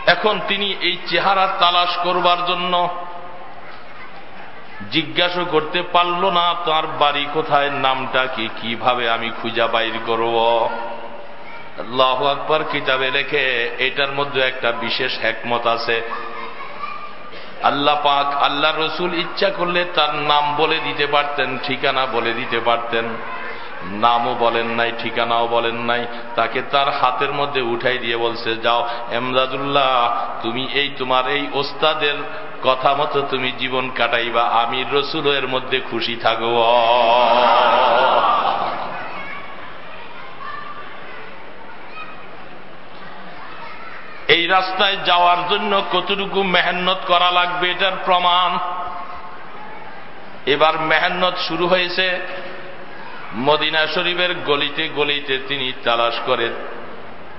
এখন তিনি এই চেহারা তালাশ করবার জন্য জিজ্ঞাসা করতে পারল না, তার বাড়ি কোথায়? নামটা কি? কীভাবে আমি খুঁজা বাইর করব? আল্লাহ আকবর কিতাবে লেখে, এটার মধ্যে একটা বিশেষ হ্যাকমত আছে। আল্লাহ পাক, আল্লাহ রসুল ইচ্ছা করলে তার নাম বলে দিতে পারতেন, ঠিকানা বলে দিতে পারতেন। নামও বলেন নাই, ঠিকানাও বলেন নাই। তাকে তার হাতের মধ্যে উঠাই দিয়ে বলছে, যাও, এমদাদুল্লাহ, তুমি এই, তোমার এই ওস্তাদের কথা মতো তুমি জীবন কাটাইবা, আমি রসুল এর মধ্যে খুশি থাকব। এই রাস্তায় যাওয়ার জন্য কতটুকু মেহনত করা লাগবে এটার প্রমাণ? এবার মেহনত শুরু হয়েছে। মদিনা শরীফের গলিতে গলিতে তিনি তালাশ করেন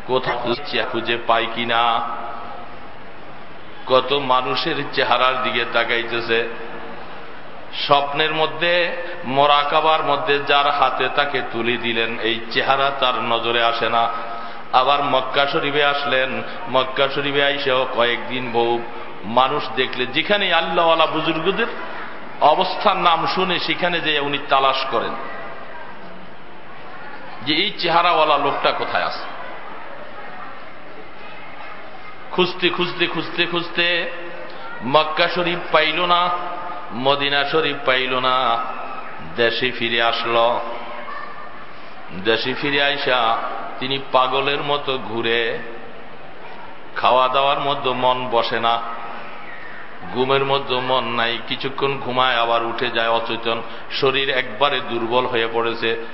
কোথাও খুঁজে পাই কিনা? কত মানুষের চেহারার দিকে তাকাইতেছে। স্বপ্নের মধ্যে, মোরাকাবার মধ্যে যার হাতে তাকে তুলে দিলেন, এই চেহারা তার নজরে আসে না। আবার মক্কা শরীফে আসলেন, মক্কা শরীফে আইসেও কয়েকদিন বহু মানুষ দেখলে যেখানে আল্লাহওয়ালা বুজুর্গদের অবস্থার নাম শুনে সেখানে যে উনি তালাশ করেন যে এই চেহারাওয়ালা লোকটা কোথায় আছে? খুঁজতে খুঁজতে খুঁজতে খুঁজতে মক্কা শরীফ পাইল না, মদিনা শরীফ পাইল না, দেশে ফিরে আসল। দেশে ফিরে আইসা তিনি পাগলের মতো ঘুরে খাওয়া দাওয়ার মধ্যে মন বসে না, ঘুমের মধ্যে মন নাই, কিছুক্ষণ ঘুমায় আবার উঠে যায় অচেতন, শরীর একবারে দুর্বল হয়ে পড়েছে।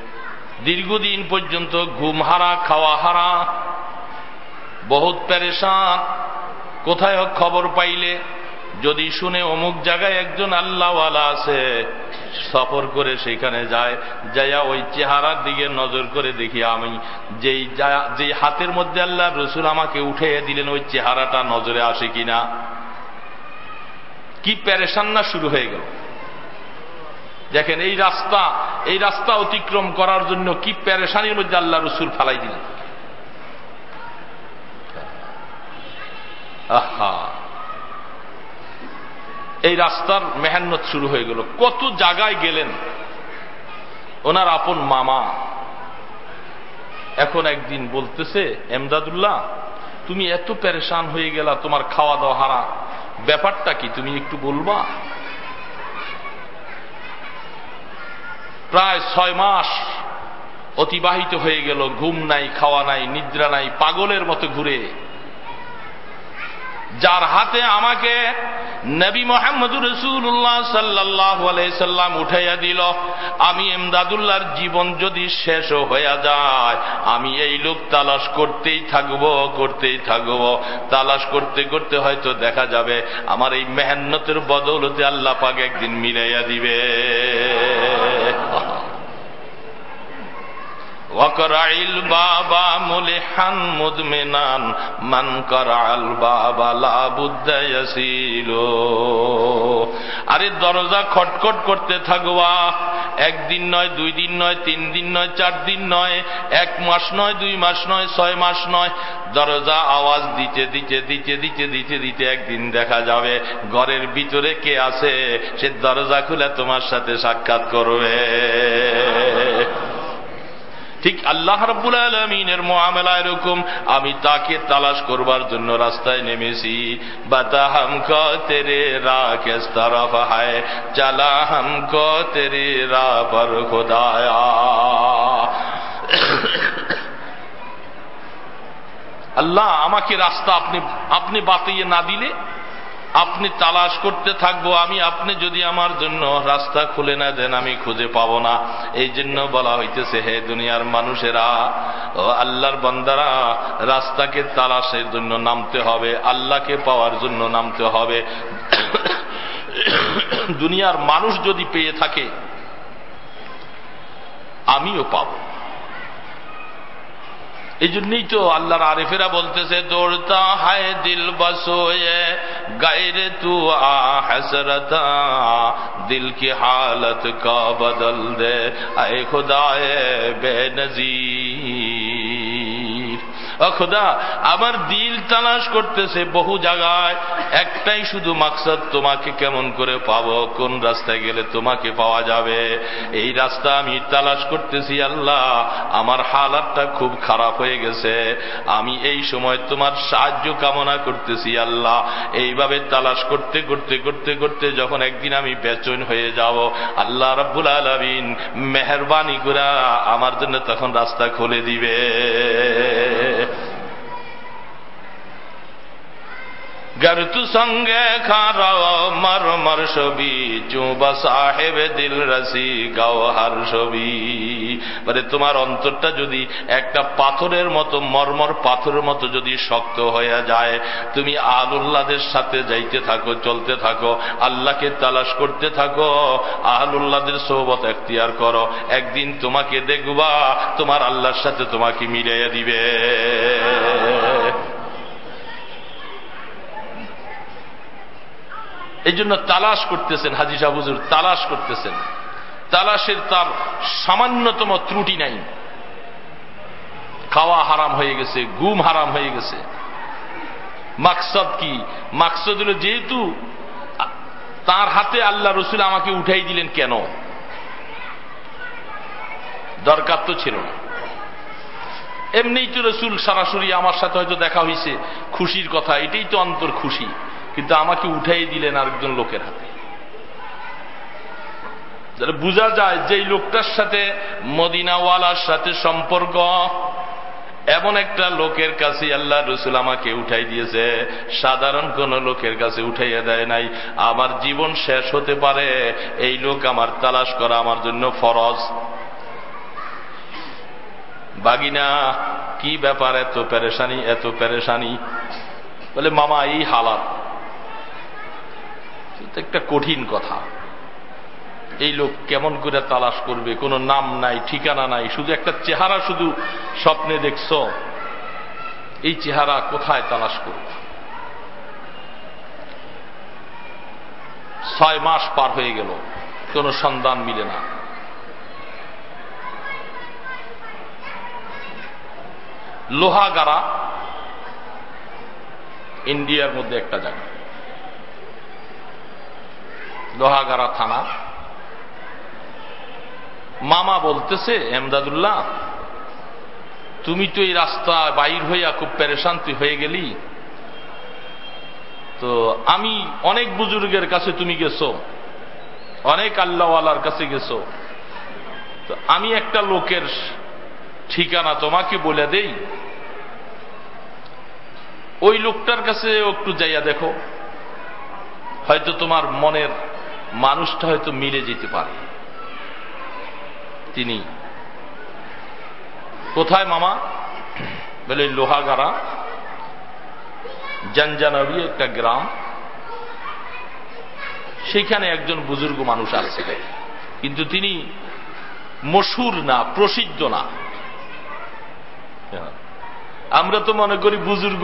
দীর্ঘদিন পর্যন্ত ঘুম হারা, খাওয়া হারা বহুত প্যারেশান কোথায় খবর পাইলে, যদি শুনে অমুক জায়গায় একজন আল্লাহওয়ালা আছে, সফর করে সেখানে যায়, যাইয়া ওই চেহারার দিকে নজর করে দেখি আমি। যেই যে হাতের মধ্যে আল্লাহ রসুল আমাকে উঠে দিলেন, ওই চেহারাটা নজরে আসে কিনা? কি প্যারেশান না শুরু হয়ে গেল? দেখেন, এই রাস্তা এই রাস্তা অতিক্রম করার জন্য কি প্যারেশানির মধ্যে আল্লাহ রসুল ফালাই দিলেন? এই রাস্তার মেহান্নত শুরু হয়ে গেল। কত জায়গায় গেলেন? ওনার আপন মামা। এখন একদিন বলতেছে, এমদাদুল্লাহ, তুমি এত প্যারেশান হয়ে গেলা, তোমার খাওয়া দাওয়া হারা। ব্যাপারটা কি, তুমি একটু বলবা? প্রায় ছয় মাস অতিবাহিত হয়ে গেল, ঘুম নাই, খাওয়া নাই, নিদ্রা নাই, পাগলের মতো ঘুরে। যার হাতে আমাকে নবী মোহাম্মদ রসুল্লাহ সাল্লাহ সাল্লাম উঠাইয়া দিল, আমি এমদাদুল্লাহর জীবন যদি শেষ হইয়া যায়, আমি এই লোক তালাশ করতেই থাকব করতেই থাকব। তালাশ করতে করতে হয়তো দেখা যাবে আমার এই মেহান্নতের বদৌলতে আল্লাহ পাক একদিন মিলাইয়া দিবে। ওয়াকরাইল বাবা মুলিহান মুদমিনান, মান করাল বাবা লাবুদ্দায়াসিল আরে দরজা খটখট করতে থাকবা একদিন নয়, দুই দিন নয়, তিন দিন নয়, চার দিন নয়, এক মাস নয়, দুই মাস নয়, ছয় মাস নয়। দরজা আওয়াজ দিতে দিতে দিতে দিতে দিতে দিতে একদিন দেখা যাবে ঘরের ভিতরে কে আছে। সে দরজা খুলে তোমার সাথে সাক্ষাৎ করবে। ঠিক আল্লাহ রব্বুল আলমিনের মোয়ামেলা এরকম, আমি তাকে তালাশ করবার জন্য রাস্তায় নেমেছি। বাতা হামক তেরে রা কেস তরফ হায় চালা হামক তেরে আল্লাহ, আমাকে রাস্তা আপনি আপনি বাতিয়ে না দিলে আপনি তালাশ করতে থাকব, আমি আপনি যদি আমার জন্য রাস্তা খুলে না দেন, আমি খুঁজে পাব না। এই জন্য বলা হইতেছে, হে দুনিয়ার মানুষেরা আল্লাহর বন্দারা, রাস্তাকে তালাশের জন্য নামতে হবে, আল্লাহকে পাওয়ার জন্য নামতে হবে। দুনিয়ার মানুষ যদি পেয়ে থাকে, আমিও পাব। এই জন্যই তো আল্লাহর আরেফেরা বলতেছে দৌড়তা হায় দিল বসোয়ে গায়রে তু আহসরতা দিল কি হালত কা বদল দে আয় খুদায়ে বেনজির খোদা, আমার দিল তালাশ করতেছে বহু জায়গায়। একটাই শুধু মাকসাদ, তোমাকে কেমন করে পাবো? কোন রাস্তায় গেলে তোমাকে পাওয়া যাবে? এই রাস্তা আমি তালাশ করতেছি, আল্লাহ, আমার হালাতটা খুব খারাপ হয়ে গেছে। আমি এই সময় তোমার সাহায্য কামনা করতেছি, আল্লাহ। এইভাবে তালাশ করতে করতে করতে করতে যখন একদিন আমি বেচন হয়ে যাব, আল্লাহ রব্বুল আলমিন মেহরবানি করে আমার জন্য তখন রাস্তা খুলে দিবে। گر تو সঙ্গে খারাও মর মর ছবি চুবা সাহেব দিল রসি গাও হার ছবি মানে তোমার অন্তরটা যদি একটা পাথরের মতো মরমর পাথরের মতো যদি শক্ত হয়ে যায় তুমি আহলুল্লাদের সাথে যাইতে থাকো চলতে থাকো আল্লাহকে তালাশ করতে থাকো আহলুল্লাদের সৌবত এখতিয়ার করো একদিন তোমাকে দেখবা তোমার আল্লাহর সাথে তোমাকে মিলিয়ে দিবে এই জন্য তালাশ করতেছেন, হাজি সাহুজুর তালাশ করতেছেন। তালাশের তার সামান্যতম ত্রুটি নাই। খাওয়া হারাম হয়ে গেছে গুম হারাম হয়ে গেছে। মাকসদ কি? মাকসদ হল যেহেতু তার হাতে আল্লাহ রসুল আমাকে উঠাই দিলেন কেন? দরকার তো ছিল না। এমনিই তো রসুল সরাসরি আমার সাথে হয়তো দেখা হয়েছে খুশির কথা, এটাই তো অন্তর খুশি। কিন্তু আমাকে উঠাই দিলেন আরেকজন লোকের হাতে। বোঝা যায় যে লোকটার সাথে, মদিনাওয়ালার সাথে সম্পর্ক। এমন একটা লোকের কাছে আল্লাহ রসুল আমাকে উঠাই দিয়েছে। সাধারণ কোন লোকের কাছে উঠাইয়া দেয় নাই। আমার জীবন শেষ হতে পারে, এই লোক আমার তালাশ করা আমার জন্য ফরজ। বাগিনা, কি ব্যাপার এত পেরেশানি এত পেরেশানি? বলে, মামা, এই হালাত। একটা কঠিন কথা। এই লোক কেমন করে তালাশ করবে? কোনো নাম নাই, ঠিকানা নাই, শুধু একটা চেহারা শুধু স্বপ্নে দেখছ। এই চেহারা কোথায় তালাশ করব? ছয় মাস পার হয়ে গেল, কোনো সন্ধান মিলে না। লোহাগাড়া ইন্ডিয়ার মধ্যে একটা জায়গা। লোহাগাড়া থানা। মামা বলতেছে, এমদাদুল্লাহ, তুমি তো এই রাস্তা বাইর হইয়া খুব পেরেশান তুই হয়ে গেলি। তো আমি অনেক বুজুর্গের কাছে তুমি গেছো, অনেক আল্লাহওয়ালার কাছে গেছো। তো আমি একটা লোকের ঠিকানা তোমাকে বলে দেই। ওই লোকটার কাছে একটু যাইয়া দেখো। হয়তো তোমার মনের মানুষটা হয়তো মিলে যেতে পারে। তিনি কোথায় মামা? বলে লোহাগাড়া জানজানবী একটা গ্রাম। সেখানে একজন বুজুর্গ মানুষ আছে কিন্তু তিনি মশুর না, প্রসিদ্ধ না। আমরা তো মনে করি বুজুর্গ,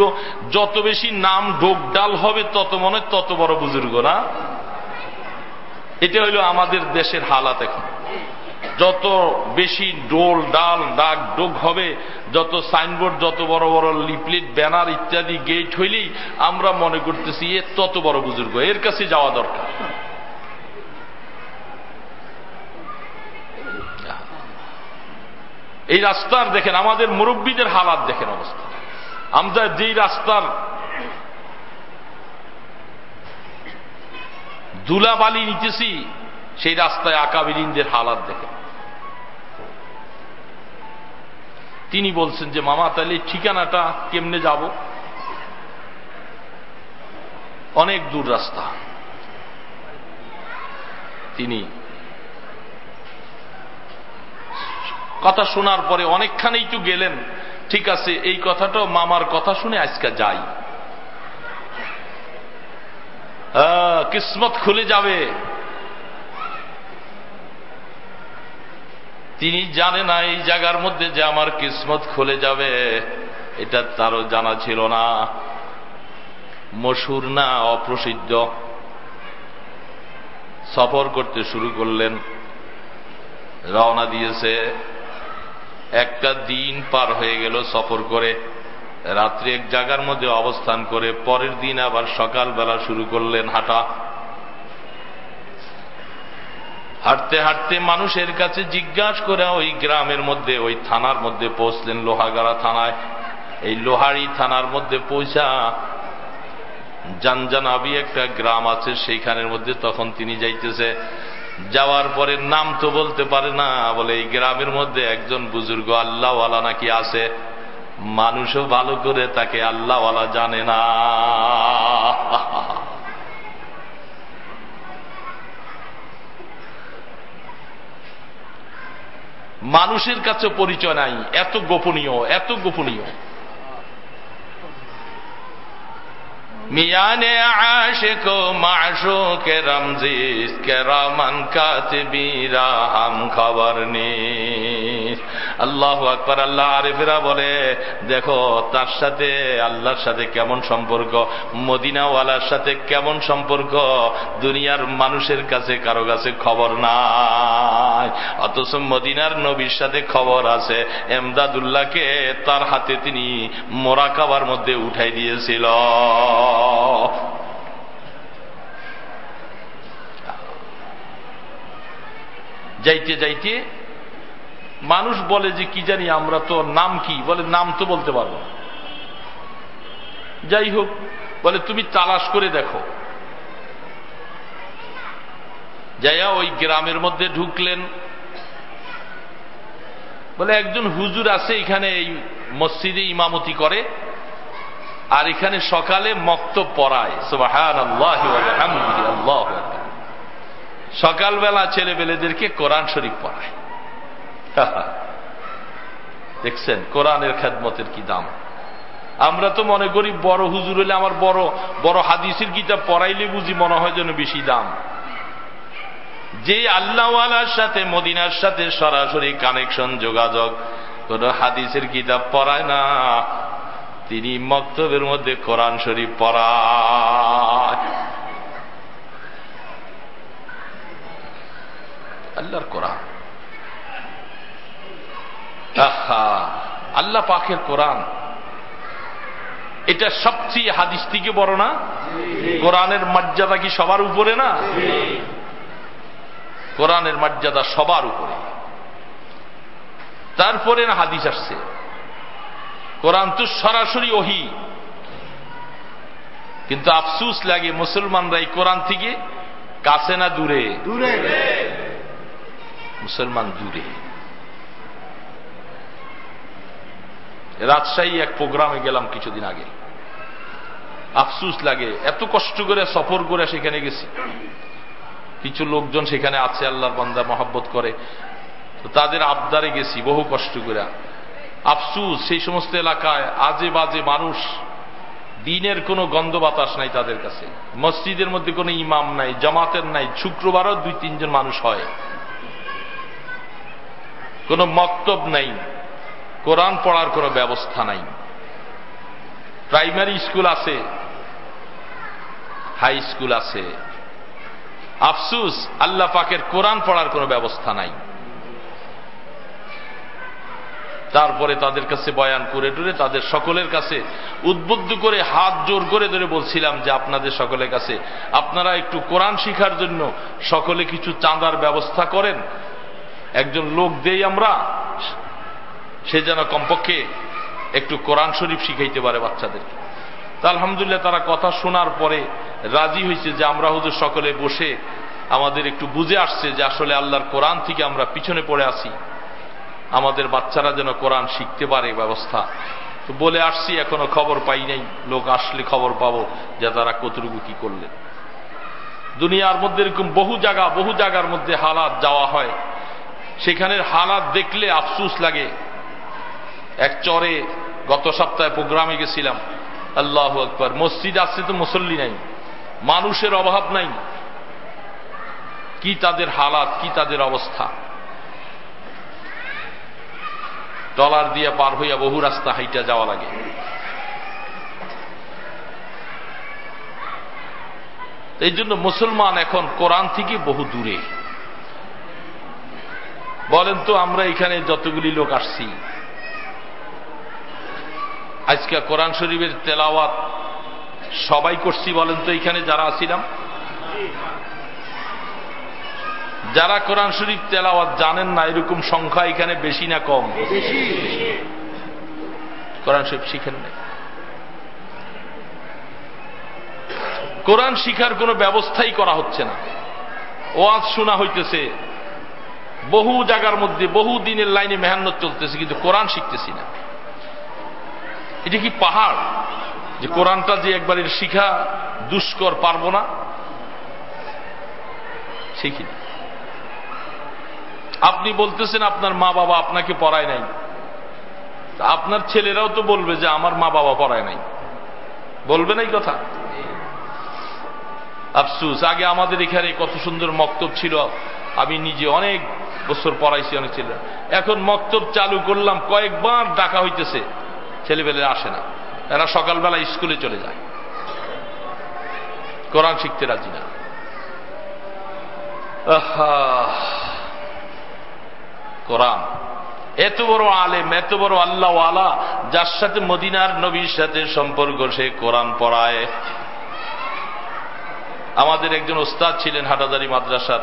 যত বেশি নাম ডোক ডাল হবে, তত মনে তত বড় বুজুর্গ, না? এটা হইল আমাদের দেশের হালাত এখন। যত বেশি ডোল ডাল ডাক ডোক হবে, যত সাইনবোর্ড যত বড় বড় লিপলিট ব্যানার ইত্যাদি গেট হইলেই আমরা মনে করতেছি এ তত বড় বুজুর্গ, এর কাছে যাওয়া দরকার। এই রাস্তার দেখেন, আমাদের মুরব্বীদের হালাত দেখেন অবস্থা। আমরা যেই রাস্তার দুলাবালি নিতেছি, সেই রাস্তায় আকাবিরিনদের হালাত দেখেন তিনি বলছেন যে, মামা, তাহলে ঠিকানাটা কেমনে যাব? অনেক দূর রাস্তা। তিনি কথা শোনার পরে অনেকখানেই তো গেলেন। ঠিক আছে, এই কথাটাও মামার কথা শুনে আজকে যাই। কিসমত খুলে যাবে। তিনি জানে না এই জায়গার মধ্যে যে আমার কিসমত খুলে যাবে, এটা তারও জানা ছিল না। মসুর না অপ্রসিদ্ধ। সফর করতে শুরু করলেন, রওনা দিয়েছে। একটা দিন পার হয়ে গেল সফর করে। রাত্রি এক জায়গার মধ্যে অবস্থান করে, পরের দিন আবার সকালবেলা শুরু করলেন হাঁটা। হাঁটতে হাঁটতে মানুষের কাছে জিজ্ঞাসা করে ওই গ্রামের মধ্যে, ওই থানার মধ্যে পৌঁছলেন লোহাগাড়া থানায়। এই লোহারি থানার মধ্যে পৌঁছা জানজানাবি একটা গ্রাম আছে, সেইখানের মধ্যে তখন তিনি যাইতেছে। যাওয়ার পরে নাম তো বলতে পারে না, বলে এই গ্রামের মধ্যে একজন বুজুর্গ আল্লাহওয়ালা নাকি আছে। মানুষও ভালো করে তাকে আল্লাহওয়ালা জানে না। মানুষের কাছে পরিচয় নাই, এত গোপনীয় এত গোপনীয়। মিয়ানে আশেক মাশুক রমজিস কেরামান কাতবীরা হাম খবর নিস। আল্লাহ আকবর, আল্লাহ আরিফেরা বলে, দেখো, তার সাথে, আল্লাহর সাথে কেমন সম্পর্ক? মদিনাওয়ালার সাথে কেমন সম্পর্ক? দুনিয়ার মানুষের কাছে কারও কাছে খবর নাই। অথচ মদিনার নবীর সাথে খবর আছে। এমদাদুল্লাহকে তার হাতে তিনি মোরাকাবার মধ্যে উঠাই দিয়েছিল। যাইতে যাইতে মানুষ বলে যে কি জানি আমরা তো নাম কি? বলে নাম তো বলতে পারব যাই হোক, বলে তুমি তালাশ করে দেখো। যাইয়া ওই গ্রামের মধ্যে ঢুকলেন। বলে একজন হুজুর আছে এখানে এই মসজিদে ইমামতি করে। আর এখানে সকালে মক্ত পড়ায়। আল্লাহ সকালবেলা ছেলেবেলেদেরকে কোরআন শরীফ পড়ায়। দেখছেন, কোরআনের খেদমতের কি দাম? আমরা তো মনে করি বড় হুজুর হলে আমার বড় বড় হাদিসের কিতাব পড়াইলে বুঝি মনে হয় যেন বেশি দাম। যে আল্লাহওয়ালার সাথে, মদিনার সাথে সরাসরি কানেকশন যোগাযোগ, কোন হাদিসের কিতাব পড়ায় না। তিনি মক্তবের মধ্যে কোরআন শরীফ পড়ায়। আল্লাহর কোরআন। আল্লাহ পাখের কোরআন। এটা সবচেয়ে হাদিস থেকে বড় না? কোরআনের মর্যাদা কি সবার উপরে না? কোরআনের মর্যাদা সবার উপরে। তারপরে না হাদিস আসছে। কোরআন তো সরাসরি ওহি। কিন্তু আফসুস লাগে মুসলমানরা এই কোরআন থেকে কাছে না দূরে? দূরে। মুসলমান দূরে। রাজশাহী এক প্রোগ্রামে গেলাম কিছুদিন আগে। আফসুস লাগে এত কষ্ট করে সফর করে সেখানে গেছি। কিছু লোকজন সেখানে আছে আল্লাহর বান্দা মহাব্বত করে। তো তাদের আবদারে গেছি বহু কষ্ট করে। আফসুস, সেই সমস্ত এলাকায় আজে বাজে মানুষ, দিনের কোনো গন্ধ বাতাস নাই তাদের কাছে। মসজিদের মধ্যে কোনো ইমাম নাই, জামাতের নাই, শুক্রবারও দুই, তিনজন মানুষ হয়। কোনো মক্তব নাই, কোরআন পড়ার কোনো ব্যবস্থা নাই। প্রাইমারি স্কুল আছে, হাই স্কুল আছে। আফসুস, আল্লাহ পাকের কোরআন পড়ার কোনো ব্যবস্থা নাই। তারপরে তাদের কাছে বয়ান করে টুরে তাদের সকলের কাছে উদ্বুদ্ধ করে হাত জোর করে ধরে বলছিলাম যে আপনাদের সকলের কাছে, আপনারা একটু কোরআন শিখার জন্য সকলে কিছু চাঁদার ব্যবস্থা করেন। একজন লোক দেই আমরা, সে যেন কমপক্ষে একটু কোরআন শরীফ শিখাইতে পারে বাচ্চাদেরকে তা আলহামদুলিল্লাহ তারা কথা শোনার পরে রাজি হয়েছে যে আমরা হুজুর সকলে বসে আমাদের একটু বুঝে আসছে যে আসলে আল্লাহর কোরআন থেকে আমরা পিছনে পড়ে আসি আমাদের বাচ্চারা যেন কোরআন শিখতে পারে ব্যবস্থা। তো বলে আসছি, এখনও খবর পাই নাই। লোক আসলে খবর পাবো যে তারা কতটুকু কি করলেন দুনিয়ার মধ্যে এরকম বহু জায়গা, বহু জায়গার মধ্যে হালাত যাওয়া হয়। সেখানের হালাত দেখলে আফসুস লাগে। এক চরে গত সপ্তাহে প্রোগ্রামে গেছিলাম। আল্লাহ আকবর। মসজিদ আসছে তো মুসল্লি নাই। মানুষের অভাব নাই। কি তাদের হালাত, কি তাদের অবস্থা? টলার দিয়ে পার হইয়া বহু রাস্তা হাইটা যাওয়া লাগে। এই জন্য মুসলমান এখন কোরআন থেকে বহু দূরে। বলেন তো, আমরা এখানে যতগুলি লোক আসছি, আজকে কোরআন শরীফের তেলাওয়াত সবাই করছি বলেন তো, এখানে যারা আসিলাম যারা কোরআন শরীফ তেলাওয়াত জানেন না এরকম সংখ্যা এখানে বেশি না কম? কোরআন শরীফ শিখেন নাই। কোরআন শিখার কোনো ব্যবস্থাই করা হচ্ছে না। ওয়াজ শোনা হইতেছে। বহু জায়গার মধ্যে বহু দিনের লাইনে মেহান্নত চলতেছে কিন্তু কোরআন শিখতেছি না। এটা কি পাহাড়? যে কোরআনটা যে একবারের শিখা দুষ্কর পারব না? শিখি আপনি বলতেছেন আপনার মা বাবা আপনাকে পড়ায় নাই। আপনার ছেলেরাও তো বলবে যে আমার মা বাবা পড়ায় নাই। বলবে না এই কথা? আফসুস, আগে আমাদের এখানে কত সুন্দর মক্তব ছিল। আমি নিজে অনেক বছর পড়াইছি অনেক ছেলে এখন মক্তব চালু করলাম, কয়েকবার ডাকা হইতেছে। ছেলেবেলে আসে না। এরা সকালবেলা স্কুলে চলে যায়। কোরআন শিখতে রাজি না। কোরআন। এত বড় আলেম, এত বড় আল্লাহ আলা যার সাথে মদিনার নবীর সাথে সম্পর্ক, সে কোরআন পড়ায়। আমাদের একজন ওস্তাদ ছিলেন হাটাদারি মাদ্রাসার।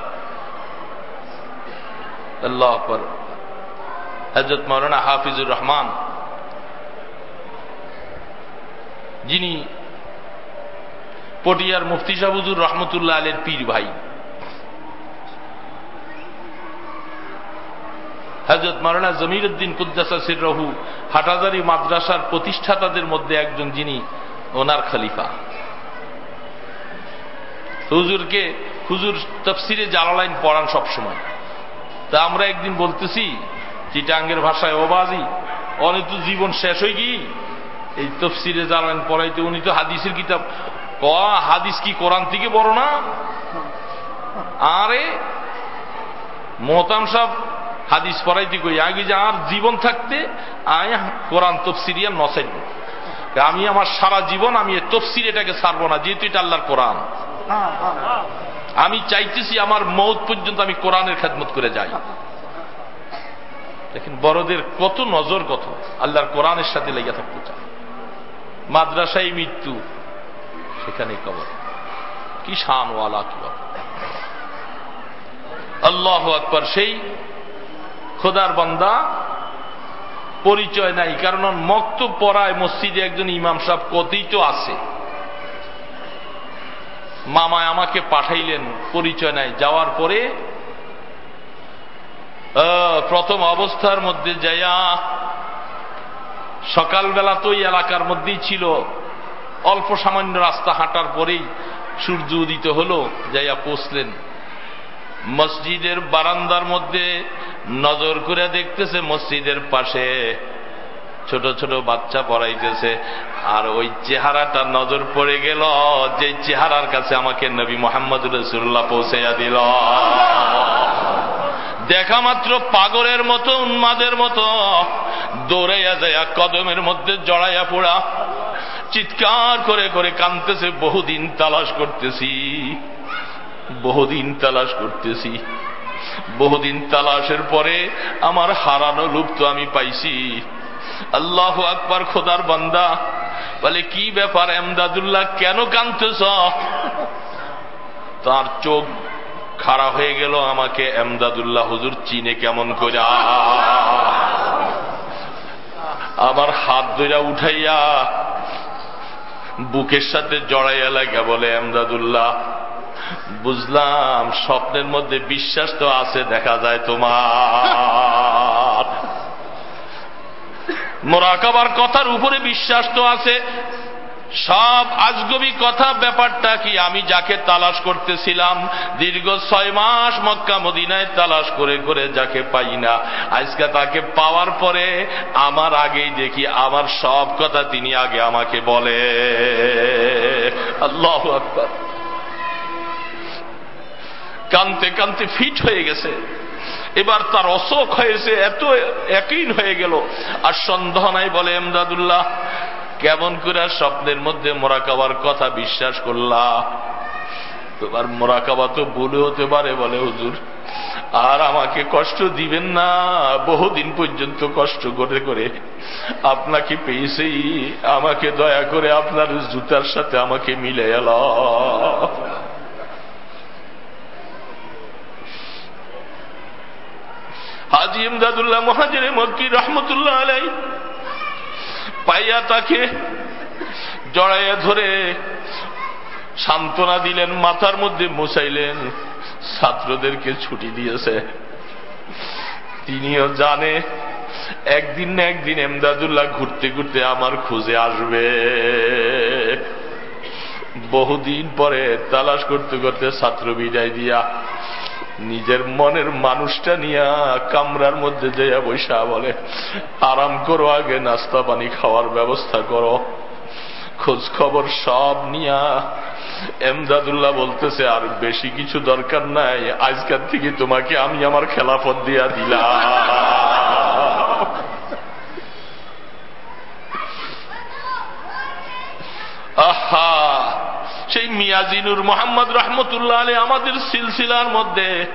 হজরত মৌলানা হাফিজুর রহমান। যিনি পটিয়ার মুফতি সাহুজুর রহমতুল্লাহ আলের পীর ভাই। হজরত মারানা জমির উদ্দিন কুদ্দাসা সির রহু হাটাজারি মাদ্রাসার প্রতিষ্ঠাতাদের মধ্যে একজন যিনি, ওনার খলিফা। হুজুরকে, হুজুর তফসিরে জালালাইন পড়ান সবসময়। তা আমরা একদিন বলতেছি, চিটাঙ্গের ভাষায় ওবাজি অনেক তো জীবন শেষ হয়ে গিয়ে এই তফসিরে জালালাইন পড়াইতে উনি তো হাদিসের কিতাব। ক হাদিস কি কোরআন থেকে বড় না? আরে, মোহতাম সাহ হাদিস পড়াইতে কই, আগে যে আর জীবন থাকতে, আয় কোরআন তফসিরিয়া নসাইব আমি আমার সারা জীবন আমি তফসির এটাকে ছাড়বো না, যেহেতু এটা আল্লাহর কোরআন। আমি চাইতেছি আমার মৌত পর্যন্ত আমি কোরআনের খেদমত করে যাই। দেখেন, বড়দের কত নজর কত, আল্লাহর কোরআনের সাথে লেগে থাকতে চায় মাদ্রাসায় মৃত্যু সেখানে কবর। কি শানওয়ালা, কি আল্লাহ আকবর, সেই খোদার বান্দা, পরিচয় নাই, কারণ মক্ত পড়ায় মসজিদে একজন ইমাম সাহেব কতই তো আছে। মামায় আমাকে পাঠাইলেন, পরিচয় নাই, যাওয়ার পরে প্রথম অবস্থার মধ্যে যাইয়া, সকালবেলা তো ওই এলাকার মধ্যেই ছিল, অল্প সামান্য রাস্তা হাঁটার পরেই সূর্য উদিত হল, যাইয়া পৌঁছলেন। মসজিদের বারান্দার মধ্যে নজর করে দেখতেছে মসজিদের পাশে ছোট ছোট বাচ্চা পড়াইতেছে। আর ওই চেহারাটা নজর পড়ে গেল যে চেহারার কাছে আমাকে নবী মোহাম্মদ রসুল্লাহ পৌঁছাইয়া দিল। দেখা মাত্র পাগরের মতো, উন্মাদের মতো, দৌড়াইয়া যায় কদমের মধ্যে জড়াইয়া পোড়া। চিৎকার করে করে কানতেছে বহুদিন তালাশ করতেছি। বহুদিন তালাশ করতেছি। বহুদিন তালাশের পরে আমার হারানো লুপ্ত আমি পাইছি। আল্লাহ আকবার, খোদার বান্দা। বলে, কি ব্যাপার এমদাদুল্লাহ কেন কানতেছ তার চোখ খাড়া হয়ে গেল আমাকে এমদাদুল্লাহ হুজুর, চিনে কেমন করে আমার হাত ধইরা উঠাইয়া বুকের সাথে জড়াইয়া লাগা বলে এমদাদুল্লাহ বুঝলাম স্বপ্নের মধ্যে বিশ্বাস তো আছে, দেখা যায় তোমার। মোরাকাবার কথার উপরে বিশ্বাস তো আছে। সব আজগবি কথা ব্যাপারটা কি? আমি যাকে তালাশ করতেছিলাম, দীর্ঘ ছয় মাস মক্কা মদিনায় তালাশ করে করে যাকে পাই না। আজকে তাকে পাওয়ার পরে আমার আগেই দেখি, আমার সব কথা তিনি আগে আমাকে বলে। আল্লাহ আকবর। কানতে কানতে ফিট হয়ে গেছে। এবার তার অশোক হয়েছে, এত একই হয়ে গেল। আর সন্দেহ নাই বলে, এমদাদুল্লাহ, কেমন করে স্বপ্নের মধ্যে মোরাকাবার কথা বিশ্বাস করলা তোমার মোরাকাবা তো বলে হতে পারে বলে হুজুর। আর আমাকে কষ্ট দিবেন না, বহুদিন পর্যন্ত কষ্ট করে করে। আপনাকে পেয়েছেই, আমাকে দয়া করে আপনার জুতার সাথে আমাকে মিলে এল হাজি ইমদাদুল্লাহ মহাজের মক্কি রহমতুল্লাহ আলাই পাইয়া তাকে জড়াইয়া ধরে সান্ত্বনা দিলেন, মাথার মধ্যে মুছাইলেন ছাত্রদেরকে ছুটি দিয়েছে। তিনিও জানে, একদিন না একদিন এমদাদুল্লাহ ঘুরতে ঘুরতে আমার খুঁজে আসবে। বহুদিন পরে তালাশ করতে করতে ছাত্র বিদায় দিয়া নিজের মনের মানুষটা নিয়া কামরার মধ্যে যাইয়া বৈশা বলে, আরাম করো আগে, নাস্তা পানি খাওয়ার ব্যবস্থা করো। খোঁজ খবর সব নিয়া এমদাদুল্লাহ বলতেছে, আর বেশি কিছু দরকার নাই আজকাল থেকে তোমাকে আমি আমার খেলাফত দিয়া দিলাম। আহা! সেই মিয়াজিনুর মোহাম্মদ রহমতুল্লাহ আলী আমাদের সিলসিলার মধ্যে।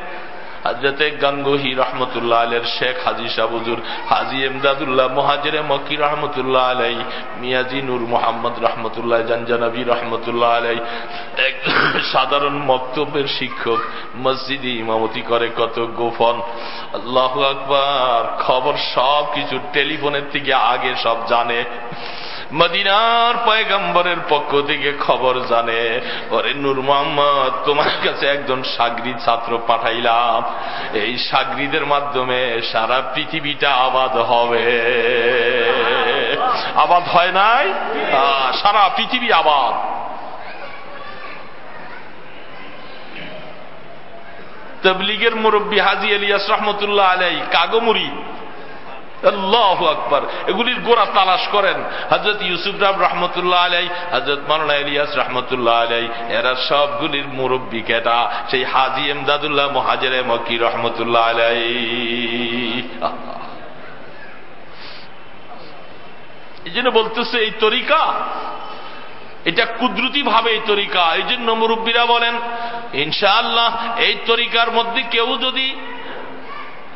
হাজরতে গাঙ্গহি রহমতুল্লাহ আলের শেখ হাজি সাবুজুর হাজি এমদাদুল্লাহ মহাজের মকি রহমতুল্লাহ আলাই, মিয়াজি নূর মোহাম্মদ রহমতুল্লাহ জানজানবী রহমতুল্লাহ আলাই, এক সাধারণ মক্তব্যের শিক্ষক, মসজিদে ইমামতি করে কত গোফন আল্লাহ আকবার, খবর সব কিছু টেলিফোনের থেকে আগে সব জানে। মদিনার পয়গম্বরের পক্ষ থেকে খবর জানে, ওরে নূর মোহাম্মদ, তোমার কাছে একজন সাগরিদ ছাত্র পাঠাইলাম। এই সাগরিদের মাধ্যমে সারা পৃথিবীটা আবাদ হবে। আবাদ হয় নাই? সারা পৃথিবী আবাদ। তবলিগের মুরব্বী হাজি আলিয়াস রহমতুল্লাহ আলাই কাগমুরি। আল্লাহ আকবর। এগুলির গোড়া তালাশ করেন হজরত ইউসুফ রাম রহমতুল্লাহ আলাই হজরত মারনা ইলিয়াস রহমতুল্লাহ আলাই এরা সবগুলির মুরব্বী কেটা সেই হাজি এমদাদুল্লাহ মহাজের মকি রহমতুল্লাহ আলাই এই জন্য বলতেছে, এই তরিকা, এটা কুদরতি ভাবে এই তরিকা। এই জন্য মুরব্বীরা বলেন, ইনশাআল্লাহ, এই তরিকার মধ্যে কেউ যদি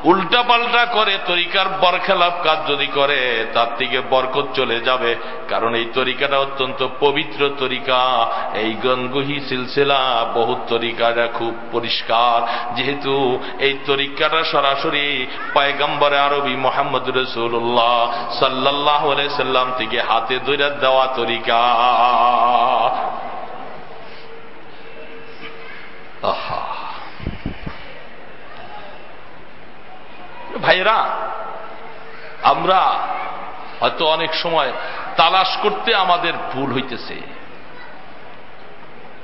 উল্টা পাল্টা করে তরিকার বরখেলাপ কাজ যদি করে, তার থেকে বরকত চলে যাবে। কারণ এই তরিকাটা অত্যন্ত পবিত্র তরিকা। এই গঙ্গুহি সিলসিলা বহু তরিকাটা খুব পরিষ্কার। যেহেতু এই তরিকাটা সরাসরি পয়গম্বরে আরবি মোহাম্মদ রসুল্লাহ সাল্লাহ সাল্লাম থেকে হাতে দৈরাত দেওয়া তরিকা। আহা। ভাইরা, আমরা হয়তো অনেক সময় তালাশ করতে আমাদের ভুল হইতেছে।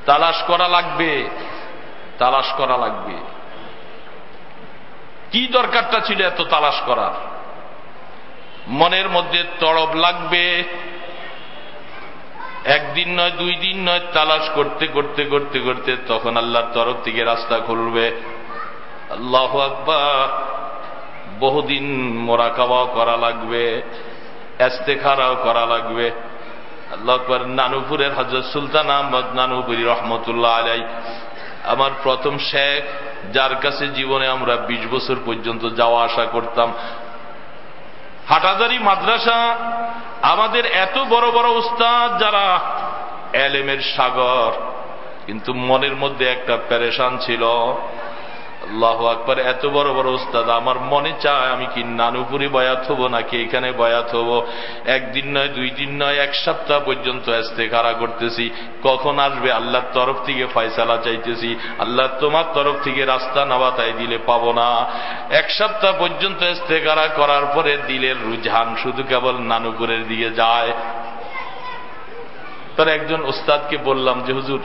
তালাশ করা লাগবে, তালাশ করা লাগবে। কি দরকারটা ছিল এত তালাশ করার? মনের মধ্যে তরব লাগবে। একদিন নয়, দুই দিন নয়, তালাশ করতে করতে করতে করতে তখন আল্লাহর তরফ থেকে রাস্তা খুলবে। আল্লাহ আকবার। বহুদিন মোরাকাবাও করা লাগবে এস্তেখারাও করা লাগবে। আল্লাহ নানুপুরের হজরত সুলতান আহমদ নানুপুরি রহমতুল্লাহ আলাই আমার প্রথম শেখ, যার কাছে জীবনে আমরা ২০ বছর পর্যন্ত যাওয়া আসা করতাম। হাটাদারি মাদ্রাসা, আমাদের এত বড় বড় উস্তাদ যারা এলেমের সাগর, কিন্তু মনের মধ্যে একটা প্যারেশান ছিল। আল্লাহ আকবর, এত বড় বড় উস্তাদ, আমার মনে চায় আমি কি নানুপুরি বয়াত হব নাকি এখানে বয়াত হব? একদিন নয়, দুই দিন নয়, এক সপ্তাহ পর্যন্ত এসতে খাড়া করতেছি। কখন আসবে? আল্লাহর তরফ থেকে ফয়সালা চাইতেছি। আল্লাহ তোমার তরফ থেকে রাস্তা নাবাতাই দিলে পাবো না। এক সপ্তাহ পর্যন্ত এসতে খাড়া করার পরে দিলের রুঝান শুধু কেবল নানুপুরের দিকে যায়। তার একজন ওস্তাদকে বললাম যে, হুজুর,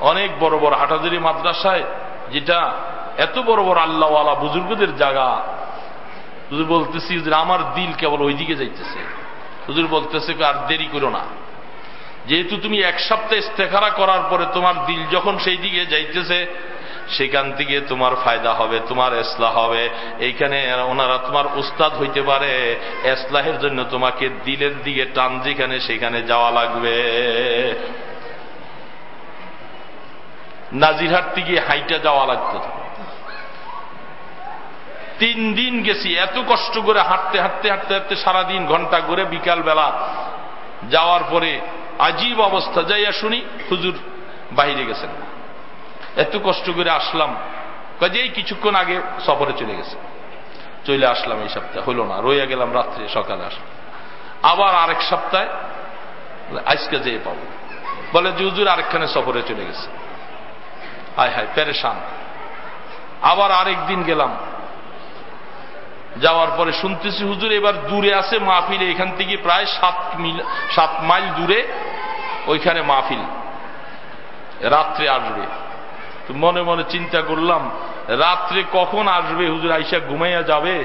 অনেক বড় বড় হাটাজারি মাদ্রাসায় যেটা এত বড় বড় আল্লাহওয়ালা বুজুর্গদের জায়গা। হুজুর বলতেছি যে আমার দিল কেবল ওই দিকে যাইতেছে। হুজুর বলতেছে, আর দেরি করো না। যেহেতু তুমি এক সপ্তাহ ইস্তেখারা করার পরে তোমার দিল যখন সেই দিকে যাইতেছে, সেখান থেকে তোমার ফায়দা হবে, তোমার এসলাহ হবে। এইখানে ওনারা তোমার উস্তাদ হইতে পারে। এসলাহের জন্য তোমাকে দিলের দিকে টান যেখানে সেখানে যাওয়া লাগবে। নাজিরহাট থেকে হাইটা যাওয়া লাগতো। তিন দিন গেছি, এত কষ্ট করে হাঁটতে হাঁটতে হাঁটতে হাঁটতে সারাদিন ঘণ্টা করে বিকাল বেলা যাওয়ার পরে আজীব অবস্থা। যাইয়া শুনি, হুজুর বাহিরে গেছেন এত কষ্ট করে আসলাম। কাজেই কিছুক্ষণ আগে সফরে চলে গেছে। চলে আসলাম এই সপ্তাহে হইল না, রইয়া গেলাম রাত্রে, সকালে আসলাম। আবার আরেক সপ্তাহে আজকে যেয়ে পাবো। বলে, যে হুজুর আরেকখানে সফরে চলে গেছে। হায় হায়, পেরেশান। আবার আরেক দিন গেলাম যাওয়ার পরে শুনতেছি, হুজুর এবার দূরে আছে মাহফিল, এখান থেকে প্রায় সাত মিল, সাত মাইল দূরে ওইখানে মাহফিল। রাত্রে আসবে। তো মনে মনে চিন্তা করলাম, রাত্রে কখন আসবে হুজুর, আইসা ঘুমাইয়া যাবে?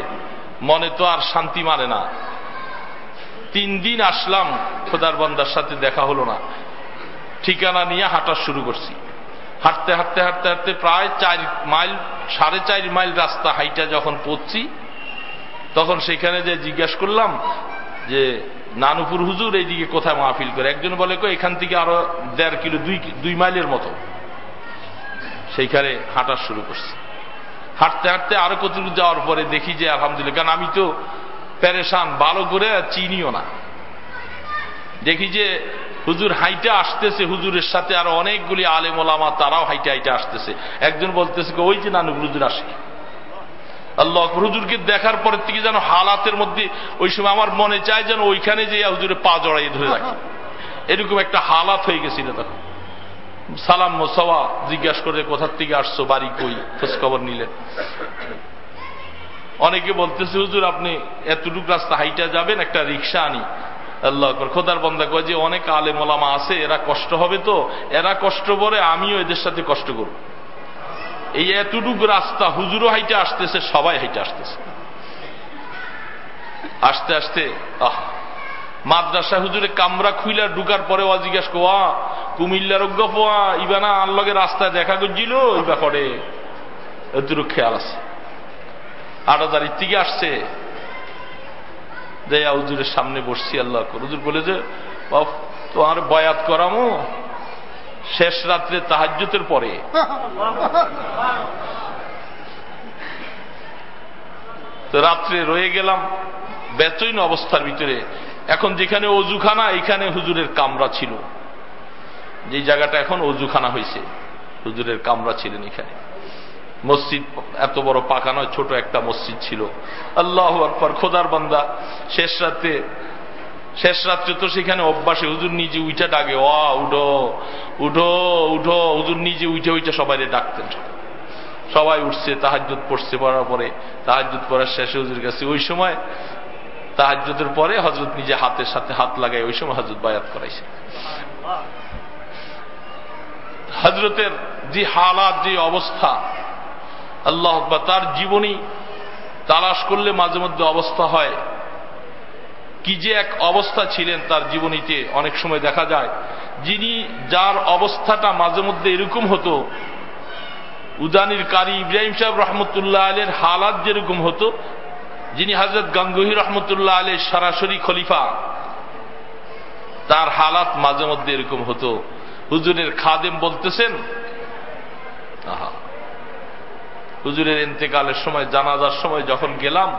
মনে তো আর শান্তি মানে না। তিন দিন আসলাম, খোদার বন্দার সাথে দেখা হলো না। ঠিকানা নিয়ে হাঁটা শুরু করছি। হাঁটতে হাঁটতে হাঁটতে হাঁটতে প্রায় চার মাইল, সাড়ে চার মাইল রাস্তা হাইটা যখন পড়ছি তখন সেখানে যে জিজ্ঞাসা করলাম যে, নানুপুর হুজুর এইদিকে কোথায় মাহফিল করে? একজন বলে কো এখান থেকে আরও দেড় কিলো, দুই দুই মাইলের মতো। সেইখানে হাঁটা শুরু করছে। হাঁটতে হাঁটতে আরও কতটুকু যাওয়ার পরে দেখি যে, আলহামদুলিল্লাহ, কারণ আমি তো প্যারেশান ভালো করে চিনিও না। দেখি যে, হুজুর হাইটা আসতেছে, হুজুরের সাথে আরও অনেকগুলি আলেম তারাও হাইটা হাইটা আসতেছে। একজন বলতেছে ওই যে নানু হুজুর আসে। আল্লাহ হুজুরকে দেখার পরের থেকে যেন হালাতের মধ্যে, ওই সময় আমার মনে চায় যেন ওইখানে যে হুজুরে পা জড়াই ধরে রাখি। এরকম একটা হালাত হয়ে গেছিল তখন। সালাম মোসাওয়া, জিজ্ঞাসা করে, কোথার থেকে আসছো? বাড়ি কই? খোঁজখবর নিলেন অনেকে বলতেছে, হুজুর, আপনি এতটুক রাস্তা হাইটা যাবেন, একটা রিক্সা আনি। আল্লাহ খোদার বন্দা কয় যে, অনেক আলে মোলামা আছে, এরা কষ্ট হবে তো? এরা কষ্ট করে আমিও এদের সাথে কষ্ট করব। এই এতটুকু রাস্তা হুজুরও হাইটে আসতেছে, সবাই হাইটে আসতেছে। আসতে আসতে, আহ, মাদ্রাসা হুজুরে কামরা খুইলা ঢুকার পরে ওয়া জিজ্ঞাস কোয়া কুমিল্লার পোয়া, ইবানা আর লগে রাস্তায় দেখা করছিল, ইবা করে এতটুকু খেয়াল আছে। আট হাজার থেকে আসছে। দেয়া হুজুরের সামনে বসছি, আল্লাহ হুজুর বলে যে তোমার বয়াত করামো? শেষ রাত্রে তাহাজ্যতের পরে। তো রাত্রে রয়ে গেলাম বেচইন অবস্থার ভিতরে। এখন যেখানে অজুখানা, এখানে হুজুরের কামরা ছিল। যে জায়গাটা এখন অজুখানা হয়েছে, হুজুরের কামরা ছিলেন এখানে। মসজিদ এত বড় পাকা নয়, ছোট একটা মসজিদ ছিল। আল্লাহ আকবর, খোদার বান্দা, শেষ রাতে শেষ রাত্রে তো সেখানে অভ্যাসে হুজুর নিজে উইটা ডাকে, ওয়া, উঠো উঠো উঠো। হুজুর নিজে উঠে উঠে সবাই ডাকতেন সবাই। উঠছে তাহাজুদ পড়ছে, পড়ার পরে তাহাজুদ পড়ার শেষে হুজুর কাছে ওই সময় তাহাজুদের পরে হজরত নিজে হাতের সাথে হাত লাগায় ওই সময় হজরত বায়াত করাইছে। হজরতের যে হালাত, যে অবস্থা, আল্লাহ তার জীবনী তালাশ করলে মাঝে মধ্যে অবস্থা হয়। কি যে এক অবস্থা ছিলেন তার জীবনীতে অনেক সময় দেখা যায়। যিনি যার অবস্থাটা মাঝে মধ্যে এরকম হতো, উদানির কারি ইব্রাহিম সাহেব রহমতুল্লাহ আলের হালাত যেরকম হতো, যিনি হাজরত গাঙ্গুহি রহমতুল্লাহ আলের সরাসরি খলিফা, তার হালাত মাঝে মধ্যে এরকম হতো। হুজুরের খাদেম বলতেছেন হুজুরের এতেকালের সময়, জানাজার সময় যখন গেলাম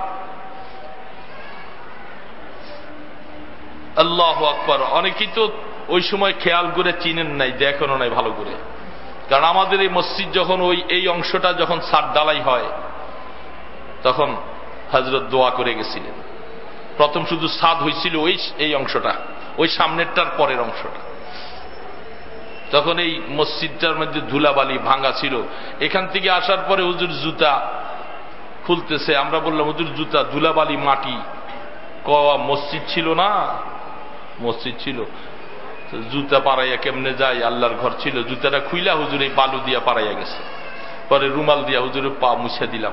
আল্লাহ আকবর। অনেকেই তো ওই সময় খেয়াল করে চিনেন নাই, দেখেনও নাই ভালো করে। কারণ আমাদের এই মসজিদ যখন ওই, এই অংশটা যখন সার ডালাই হয়, তখন হজরত দোয়া করে গেছিলেন। প্রথম শুধু সাদ হয়েছিল ওই, এই অংশটা, ওই সামনেরটার পরের অংশটা। তখন এই মসজিদটার মধ্যে ধুলাবালি ভাঙা ছিল। এখান থেকে আসার পরে হুজুর জুতা খুলতেছে। আমরা বললাম, হুজুর, জুতা, ধুলাবালি, মাটি ক মসজিদ ছিল না? মসজিদ ছিল। জুতা পাড়াইয়া কেমনে যায়, আল্লাহর ঘর ছিল। জুতাটা খুইলা হুজুর এই বালু দিয়া পাড়াইয়া গেছে। পরে রুমাল দিয়া হুজুরের পা মুছে দিলাম।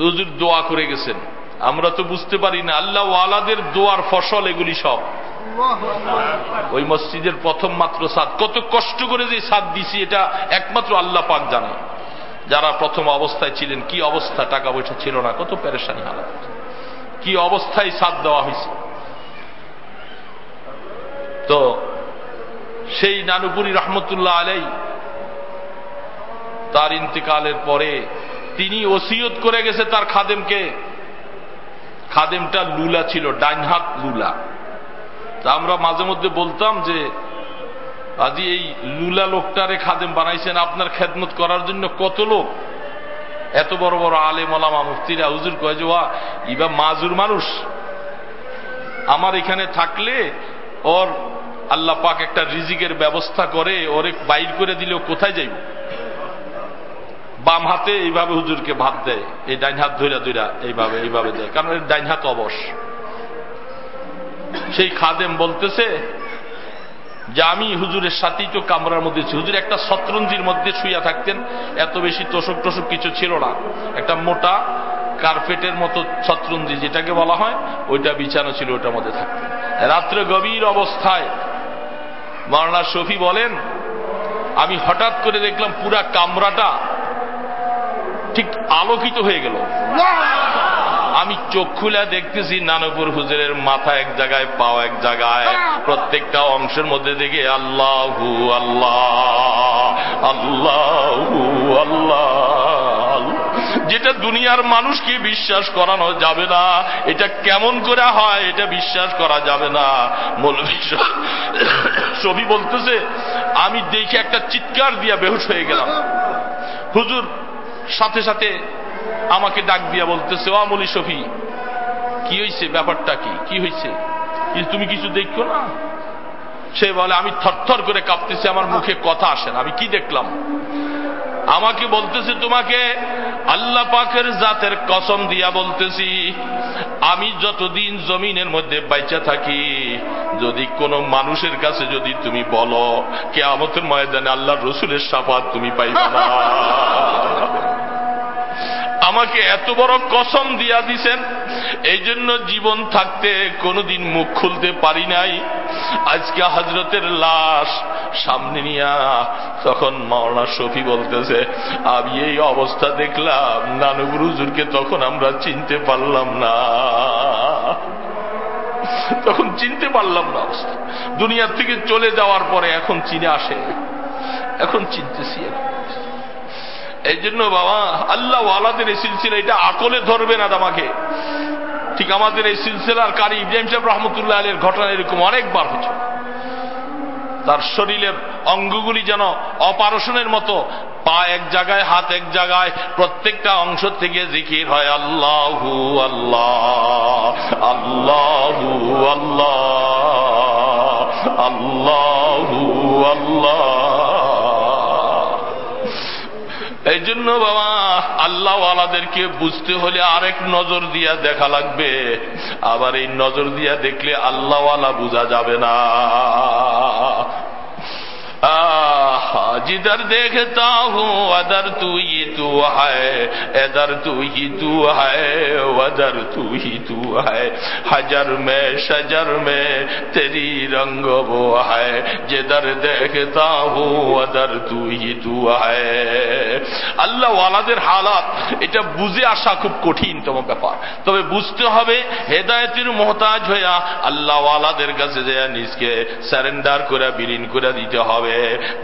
হুজুর দোয়া করে গেছেন। আমরা তো বুঝতে পারি না, আল্লাহ ওয়ালাদের দোয়ার ফসল এগুলি সব। ওই মসজিদের প্রথম মাত্র সাদ। কত কষ্ট করে যে সাদ দিছি, এটা একমাত্র আল্লাহ পাক জানে। যারা প্রথম অবস্থায় ছিলেন, কি অবস্থা, টাকা পয়সা ছিল না, কত প্যারেশানি হালাত। কি অবস্থায় সাদ দেওয়া হয়েছে তো সেই নানুপুরি রহমতুল্লাহ আলাই তার ইন্তেকালের পরে তিনি ওসিয়ত করে গেছে তার খাদেমকে। খাদেমটা লুলা ছিল, ডাইনহাত লুলা। তা আমরা মাঝে মধ্যে বলতাম যে, আজি এই লুলা লোকটারে খাদেম বানাইছেন, আপনার খেদমত করার জন্য কত লোক? এত বড় বড় আলে মলামা মুফতিরা হুজুর কয়ে যে, ওয়া, ইবা মাজুর মানুষ। আমার এখানে থাকলে ওর আল্লাহ পাক একটা রিজিকের ব্যবস্থা করে, ওরে বাইর করে দিলে কোথায় যাইব? বাম হাতে এইভাবে হুজুরকে ভাত দেয়, এই ডাইন হাত ধৈরা ধৈরা এইভাবে এইভাবে দেয়, কারণ এর ডাইন হাত অবশ। সেই খাদেম বলতেছে যে, আমি হুজুরের সাথেই তো কামরার মধ্যে ছি হুজুর একটা শতরঞ্জির মধ্যে শুইয়া থাকতেন, এত বেশি তোষক টোষক কিছু ছিল না। একটা মোটা কার্পেটের মতো ছত্রঞ্জি যেটাকে বলা হয়, ওইটা বিছানো ছিল ওটার মধ্যে থাকতেন রাত্রে গভীর অবস্থায় মাওলানা শফি বলেন, আমি হঠাৎ করে দেখলাম পুরা কামরাটা ঠিক আলোকিত হয়ে গেল। আমি চোখ খুলে দেখতেছি, নানপুর হুজুরের মাথা এক জায়গায়, পাও এক জায়গায়, প্রত্যেকটা অংশের মধ্যে দেখে, আল্লাহু আল্লাহ আল্লাহু আল্লাহ। যেটা দুনিয়ার মানুষকে বিশ্বাস করানো যাবে না, এটা কেমন করে হয় এটা বিশ্বাস করা যাবে না। মৌলভী ছবি বলতেছে, আমি দেখে একটা চিৎকার দিয়া বেহুশ হয়ে গেলাম। হুজুর, সাথে সাথে আমাকে ডাক দিয়া বলতেছে, ও আমলি শফি কি হয়েছে ব্যাপারটা কি? কি হয়েছে তুমি কিছু দেখছ না? সে বলে, আমি থরথর করে কাঁপতেছি, আমার মুখে কথা আসে না, আমি কি দেখলাম? আমাকে বলতেছে, তোমাকে আল্লাহ পাকের জাতের কসম দিয়া বলতেছি, আমি যতদিন জমিনের মধ্যে বাইচা থাকি, যদি কোন মানুষের কাছে যদি তুমি বলো কে আমতের ময়দানে আল্লাহ রসুলের সাফাত তুমি পাইবা না। আমাকে এত বড় কসম দিয়া দিছেন। এই জন্য জীবন থাকতে কোনোদিন মুখ খুলতে পারি নাই। আজকে হজরতের লাশ সামনে নিয়া তখন মাওলানা শফি বলতেছে, আমি এই অবস্থা দেখলাম নানুগুরু হুজুরকে তখন আমরা চিনতে পারলাম না। তখন চিনতে পারলাম না অবস্থা। দুনিয়ার থেকে চলে যাওয়ার পরে এখন চিনে আসে। এখন চিনতেছি এখন। এই জন্য বাবা, আল্লাহ ওয়ালাদের এই সিলসিলা, এটা আকলে ধরবে না আমাকে। ঠিক আমাদের এই সিলসিলার কারি ইব্রাহিম সাহেব রহমতুল্লাহ আলীর ঘটনা এরকম অনেকবার হচ্ছে। তার শরীরের অঙ্গগুলি যেন অপারেশনের মতো, পা এক জায়গায়, হাত এক জায়গায়, প্রত্যেকটা অংশ থেকে জিকির হয়, আল্লাহু আল্লাহ আল্লাহু আল্লাহ আল্লাহু আল্লাহ। এই জন্য বাবা, আল্লাহওয়ালাদেরকে বুঝতে হলে আরেক নজর দিয়া দেখা লাগবে। আবার এই নজর দিয়া দেখলে আল্লাহওয়ালা বোঝা যাবে না। آہا جدھر دیکھتا ہوں ادھر تو ہی تو ہے ادھر تو ہی تو ہے ادھر تو ہی تو ہے حجر میں شجر میں تیری رنگ وہ ہے جدھر دیکھتا ہوں ادھر تو ہی تو ہے আল্লাহ ওয়ালাদের হালাত এটা বুঝে আসা খুব কঠিনতম ব্যাপার তবে বুঝতে হবে হেদায়তের মহতাজ হইয়া আল্লাহ ওয়ালাদের কাছে যে নিজকে স্যারেন্ডার করে বিলীন করে দিতে হবে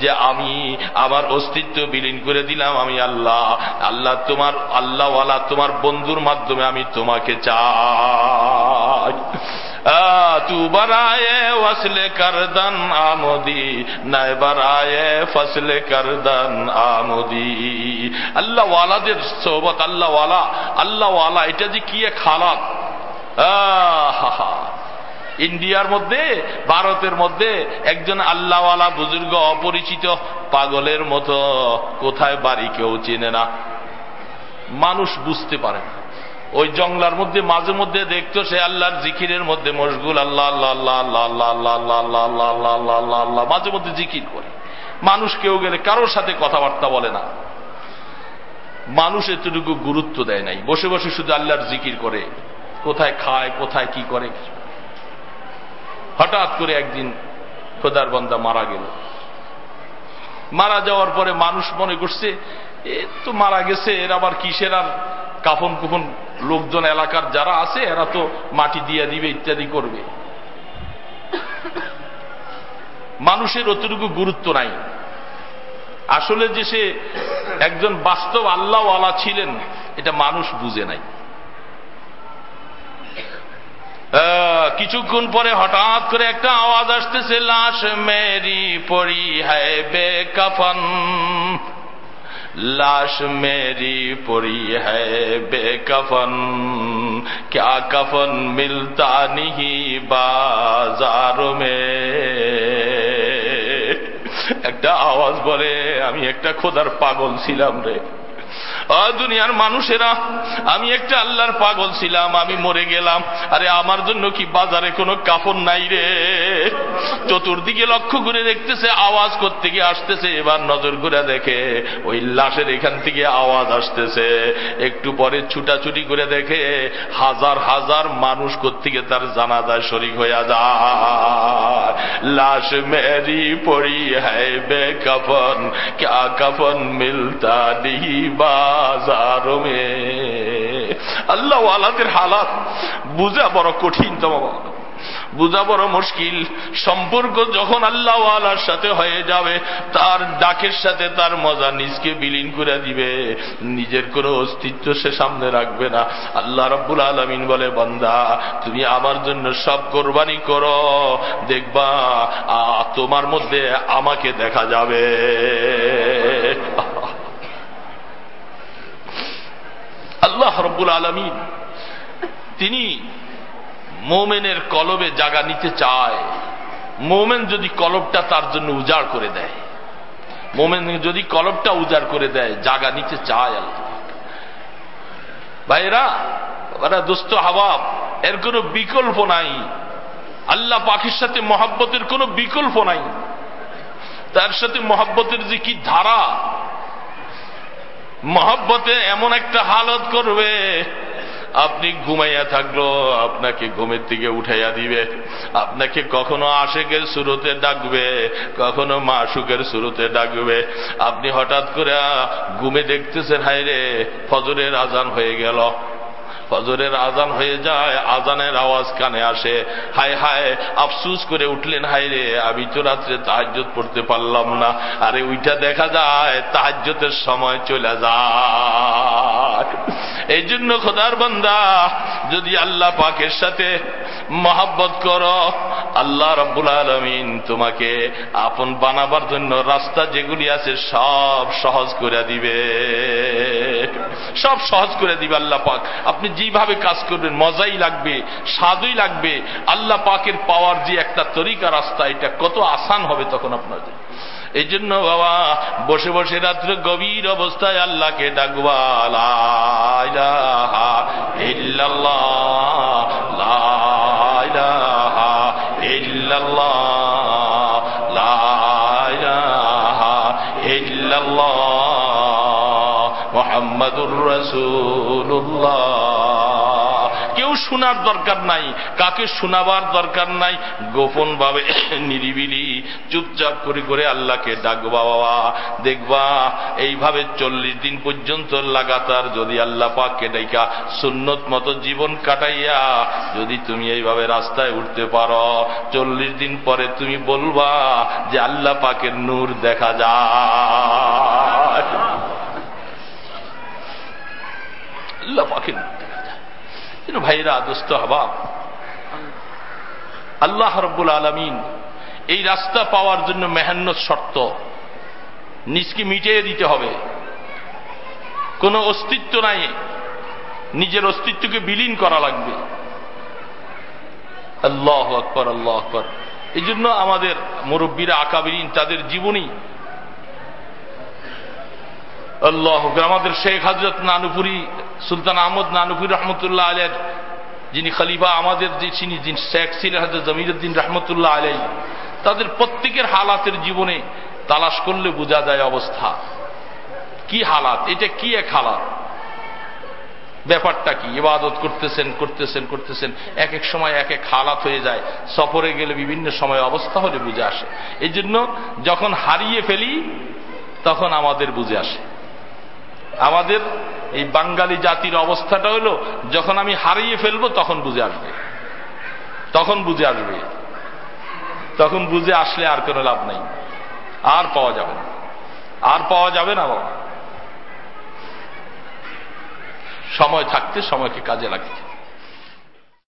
যে আমি আমার অস্তিত্ব বিলীন করে দিলাম আমি আল্লাহ। আল্লাহ তোমার, আল্লাহওয়ালা তোমার বন্ধুর মাধ্যমে আমি তোমাকে চাই। তু বরায়ে ওয়াসলে করদন আমদি নয় বরায়ে ফসলে করদন আমদি। আল্লাহ ওয়ালাদের সোহবত আল্লাহ আল্লাহ এটা যে কি এক হালাত। ইন্ডিয়ার মধ্যে ভারতের মধ্যে একজন আল্লাহওয়ালা বুজুর্গ অপরিচিত পাগলের মতো কোথায় বাড়ি কেউ চেনে না মানুষ বুঝতে পারে না ওই জঙ্গলার মধ্যে মাঝে মধ্যে দেখতো সে আল্লাহর জিকিরের মধ্যে মশগুল আল্লাহ আল্লাহ আল্লাহ আল্লাহ আল্লাহ আল্লাহ আল্লাহ আল্লাহ আল্লাহ আল্লাহ আল্লাহ আল্লাহ আল্লাহ মাঝে মধ্যে জিকির করে মানুষ কেউ গেলে কারোর সাথে কথাবার্তা বলে না মানুষ এতটুকু গুরুত্ব দেয় নাই বসে বসে শুধু আল্লাহর জিকির করে কোথায় খায় কোথায় কি করে হঠাৎ করে একদিন খোদার বন্দা মারা গেল। মারা যাওয়ার পরে মানুষ মনে করছে, এ তো মারা গেছে, এর আবার কিসের আর কাফন কুফন লোকজন এলাকার যারা আছে, এরা তো মাটি দিয়ে দিবে, ইত্যাদি করবে। মানুষের অতটুকু গুরুত্ব নাই। আসলে যে সে একজন বাস্তব আল্লাহওয়ালা ছিলেন, এটা মানুষ বুঝে নাই। কিছুক্ষণ পরে হঠাৎ করে একটা আওয়াজ আসতেছে, লাশ মেরি পড়ি হ্যায় বে কাফন লাশ মেরি পড়ি হ্যায় বে কফন ক্যা কফন মিলতা নিহি বাজার মে। একটা আওয়াজ বলে, আমি একটা খোদার পাগল ছিলাম রে। দুনিয়ার মানুষেরা, আমি একটা আল্লাহর পাগল ছিলাম, আমি মরে গেলাম। আরে, আমার জন্য কি বাজারে কোনো কাফন নাই রে? চতুর্দিকে লক্ষ্য করে দেখতেছে, আওয়াজ করতে গিয়ে আসতেছে, এবার নজর করে দেখে, ওই লাশের এখান থেকে আওয়াজ আসতেছে। একটু পরে ছুটাছুটি করে দেখে, হাজার হাজার মানুষ কোথেকে তার জানাজায় শরিক হইয়া যায়। লাশ মেরি পড়ি হ্যায় বে কফন, ক্যা কফন মিলতা নিহি বাজারো মে আল্লাহ আলাদের হালাত বুঝা বড় কঠিন তোমার বুঝা বড় মুশকিল। সম্পর্ক যখন আল্লাহ আলার সাথে হয়ে যাবে, তার ডাকের সাথে তার মজা নিজকে বিলীন করে দিবে। নিজের কোনো অস্তিত্ব সে সামনে রাখবে না। আল্লাহ রব্বুল আলমিন বলে, বন্দা, তুমি আমার জন্য সব কোরবানি করো। দেখবা তোমার মধ্যে আমাকে দেখা যাবে। আল্লাহ রব্বুল আলমিন। তিনি মোমেনের কলবে জাগা নিতে চায়। মোমেন যদি কলবটা তার জন্য উজাড় করে দেয়, মোমেন যদি কলবটা উজাড় করে দেয়, জাগা নিতে চায় আল্লাহ। ভাইরা ওরা দোস্ত হাবাব এর কোনো বিকল্প নাই। আল্লাহ পাখির সাথে মহাব্বতের কোনো বিকল্প নাই। তার সাথে মহাব্বতের যে কি ধারা মহাব্বতে এমন একটা হালত করবে। আপনি ঘুমাইয়া থাকল, আপনাকে ঘুমের দিকে উঠাইয়া দিবে। আপনাকে কখনো আশেকের শুরুতে ডাকবে, কখনো মাসুকের শুরুতে ডাকবে। আপনি হঠাৎ করে ঘুমে দেখতেছেন হাইরে ফজরের আজান হয়ে গেল। ফজরের আজান হয়ে যায়, আজানের আওয়াজ কানে আসে। হায় হায়, আফসুস করে উঠলেন, হায় রে, আমি তো রাত্রে তাহাজ্যত পড়তে পারলাম না। আরে ওইটা দেখা যায় তাহাজ্যতের সময় চলে যায়। এই জন্য খোদার বন্দা, যদি আল্লাহ পাকের সাথে মহাব্বত করো, আল্লাহ রব্বুল আলমিন তোমাকে আপন বানাবার জন্য রাস্তা যেগুলি আছে সব সহজ করে দিবে। সব সহজ করে দিবে আল্লাহ পাক। আপনি যেভাবে কাজ করবেন, মজাই লাগবে, স্বাদই লাগবে। আল্লাহ পাকের পাওয়ার যে একটা তরিকা রাস্তা, এটা কত আসান হবে তখন আপনাদের। এই জন্য বাবা, বসে বসে রাত্রে গভীর অবস্থায় আল্লাহকে ডাকবা মোহাম্মদুর রসুল্লাহ শোনার দরকার নাই। কাকে শোনাবার দরকার নাই? গোপন ভাবে নিরিবিলি, চুপচাপ করে করে আল্লাহকে ডাকবা বাবা। দেখবা, এইভাবে চল্লিশ দিন পর্যন্ত লাগাতার যদি আল্লাহ পাককে ডাইকা সুন্নত মতো জীবন কাটাইয়া যদি তুমি এইভাবে রাস্তায় উঠতে পারো, চল্লিশ দিন পরে তুমি বলবা যে আল্লাহ পাকের নূর দেখা যায়। আল্লাহ পাকের নূর। দেখা ভাইরা দোস্ত হবা। আল্লাহ রব্বুল আলমিন এই রাস্তা পাওয়ার জন্য মেহান্নত শর্ত। নিজকে মিটিয়ে দিতে হবে। কোনো অস্তিত্ব নাই। নিজের অস্তিত্বকে বিলীন করা লাগবে। আল্লাহ আকবর আল্লাহ আকবর। এই জন্য আমাদের মুরব্বীরা, আকাবিরিন, তাদের জীবনী আল্লাহ আমাদের শেখ হজরত নানুপুরি, সুলতান আহমদ নানুপুরি রহমতুল্লাহ আলের যিনি খলিফা, আমাদের যে চিনি যিনি শেখ ছিলেন হজরত জমিরুদ্দিন রহমতুল্লাহ আলাই তাদের প্রত্যেকের হালাতের জীবনে তালাশ করলে বোঝা যায় অবস্থা। কি হালাত? এটা কি এক হালাত? ব্যাপারটা কি? ইবাদত করতেছেন করতেছেন করতেছেন, এক এক সময় এক এক হালাত হয়ে যায়। সফরে গেলে বিভিন্ন সময় অবস্থা হলে বুঝে আসে। এই যখন হারিয়ে ফেলি, তখন আমাদের বুঝে আসে। আমাদের এই বাঙালি জাতির অবস্থাটা হলো, যখন আমি হারিয়ে ফেলব তখন বুঝে আসবে। তখন বুঝে আসবে। তখন বুঝে আসলে আর কোনো লাভ নাই। আর পাওয়া যাবে না। আর পাওয়া যাবে না বাবা। সময় থাকতে সময়কে কাজে লাগিয়ে।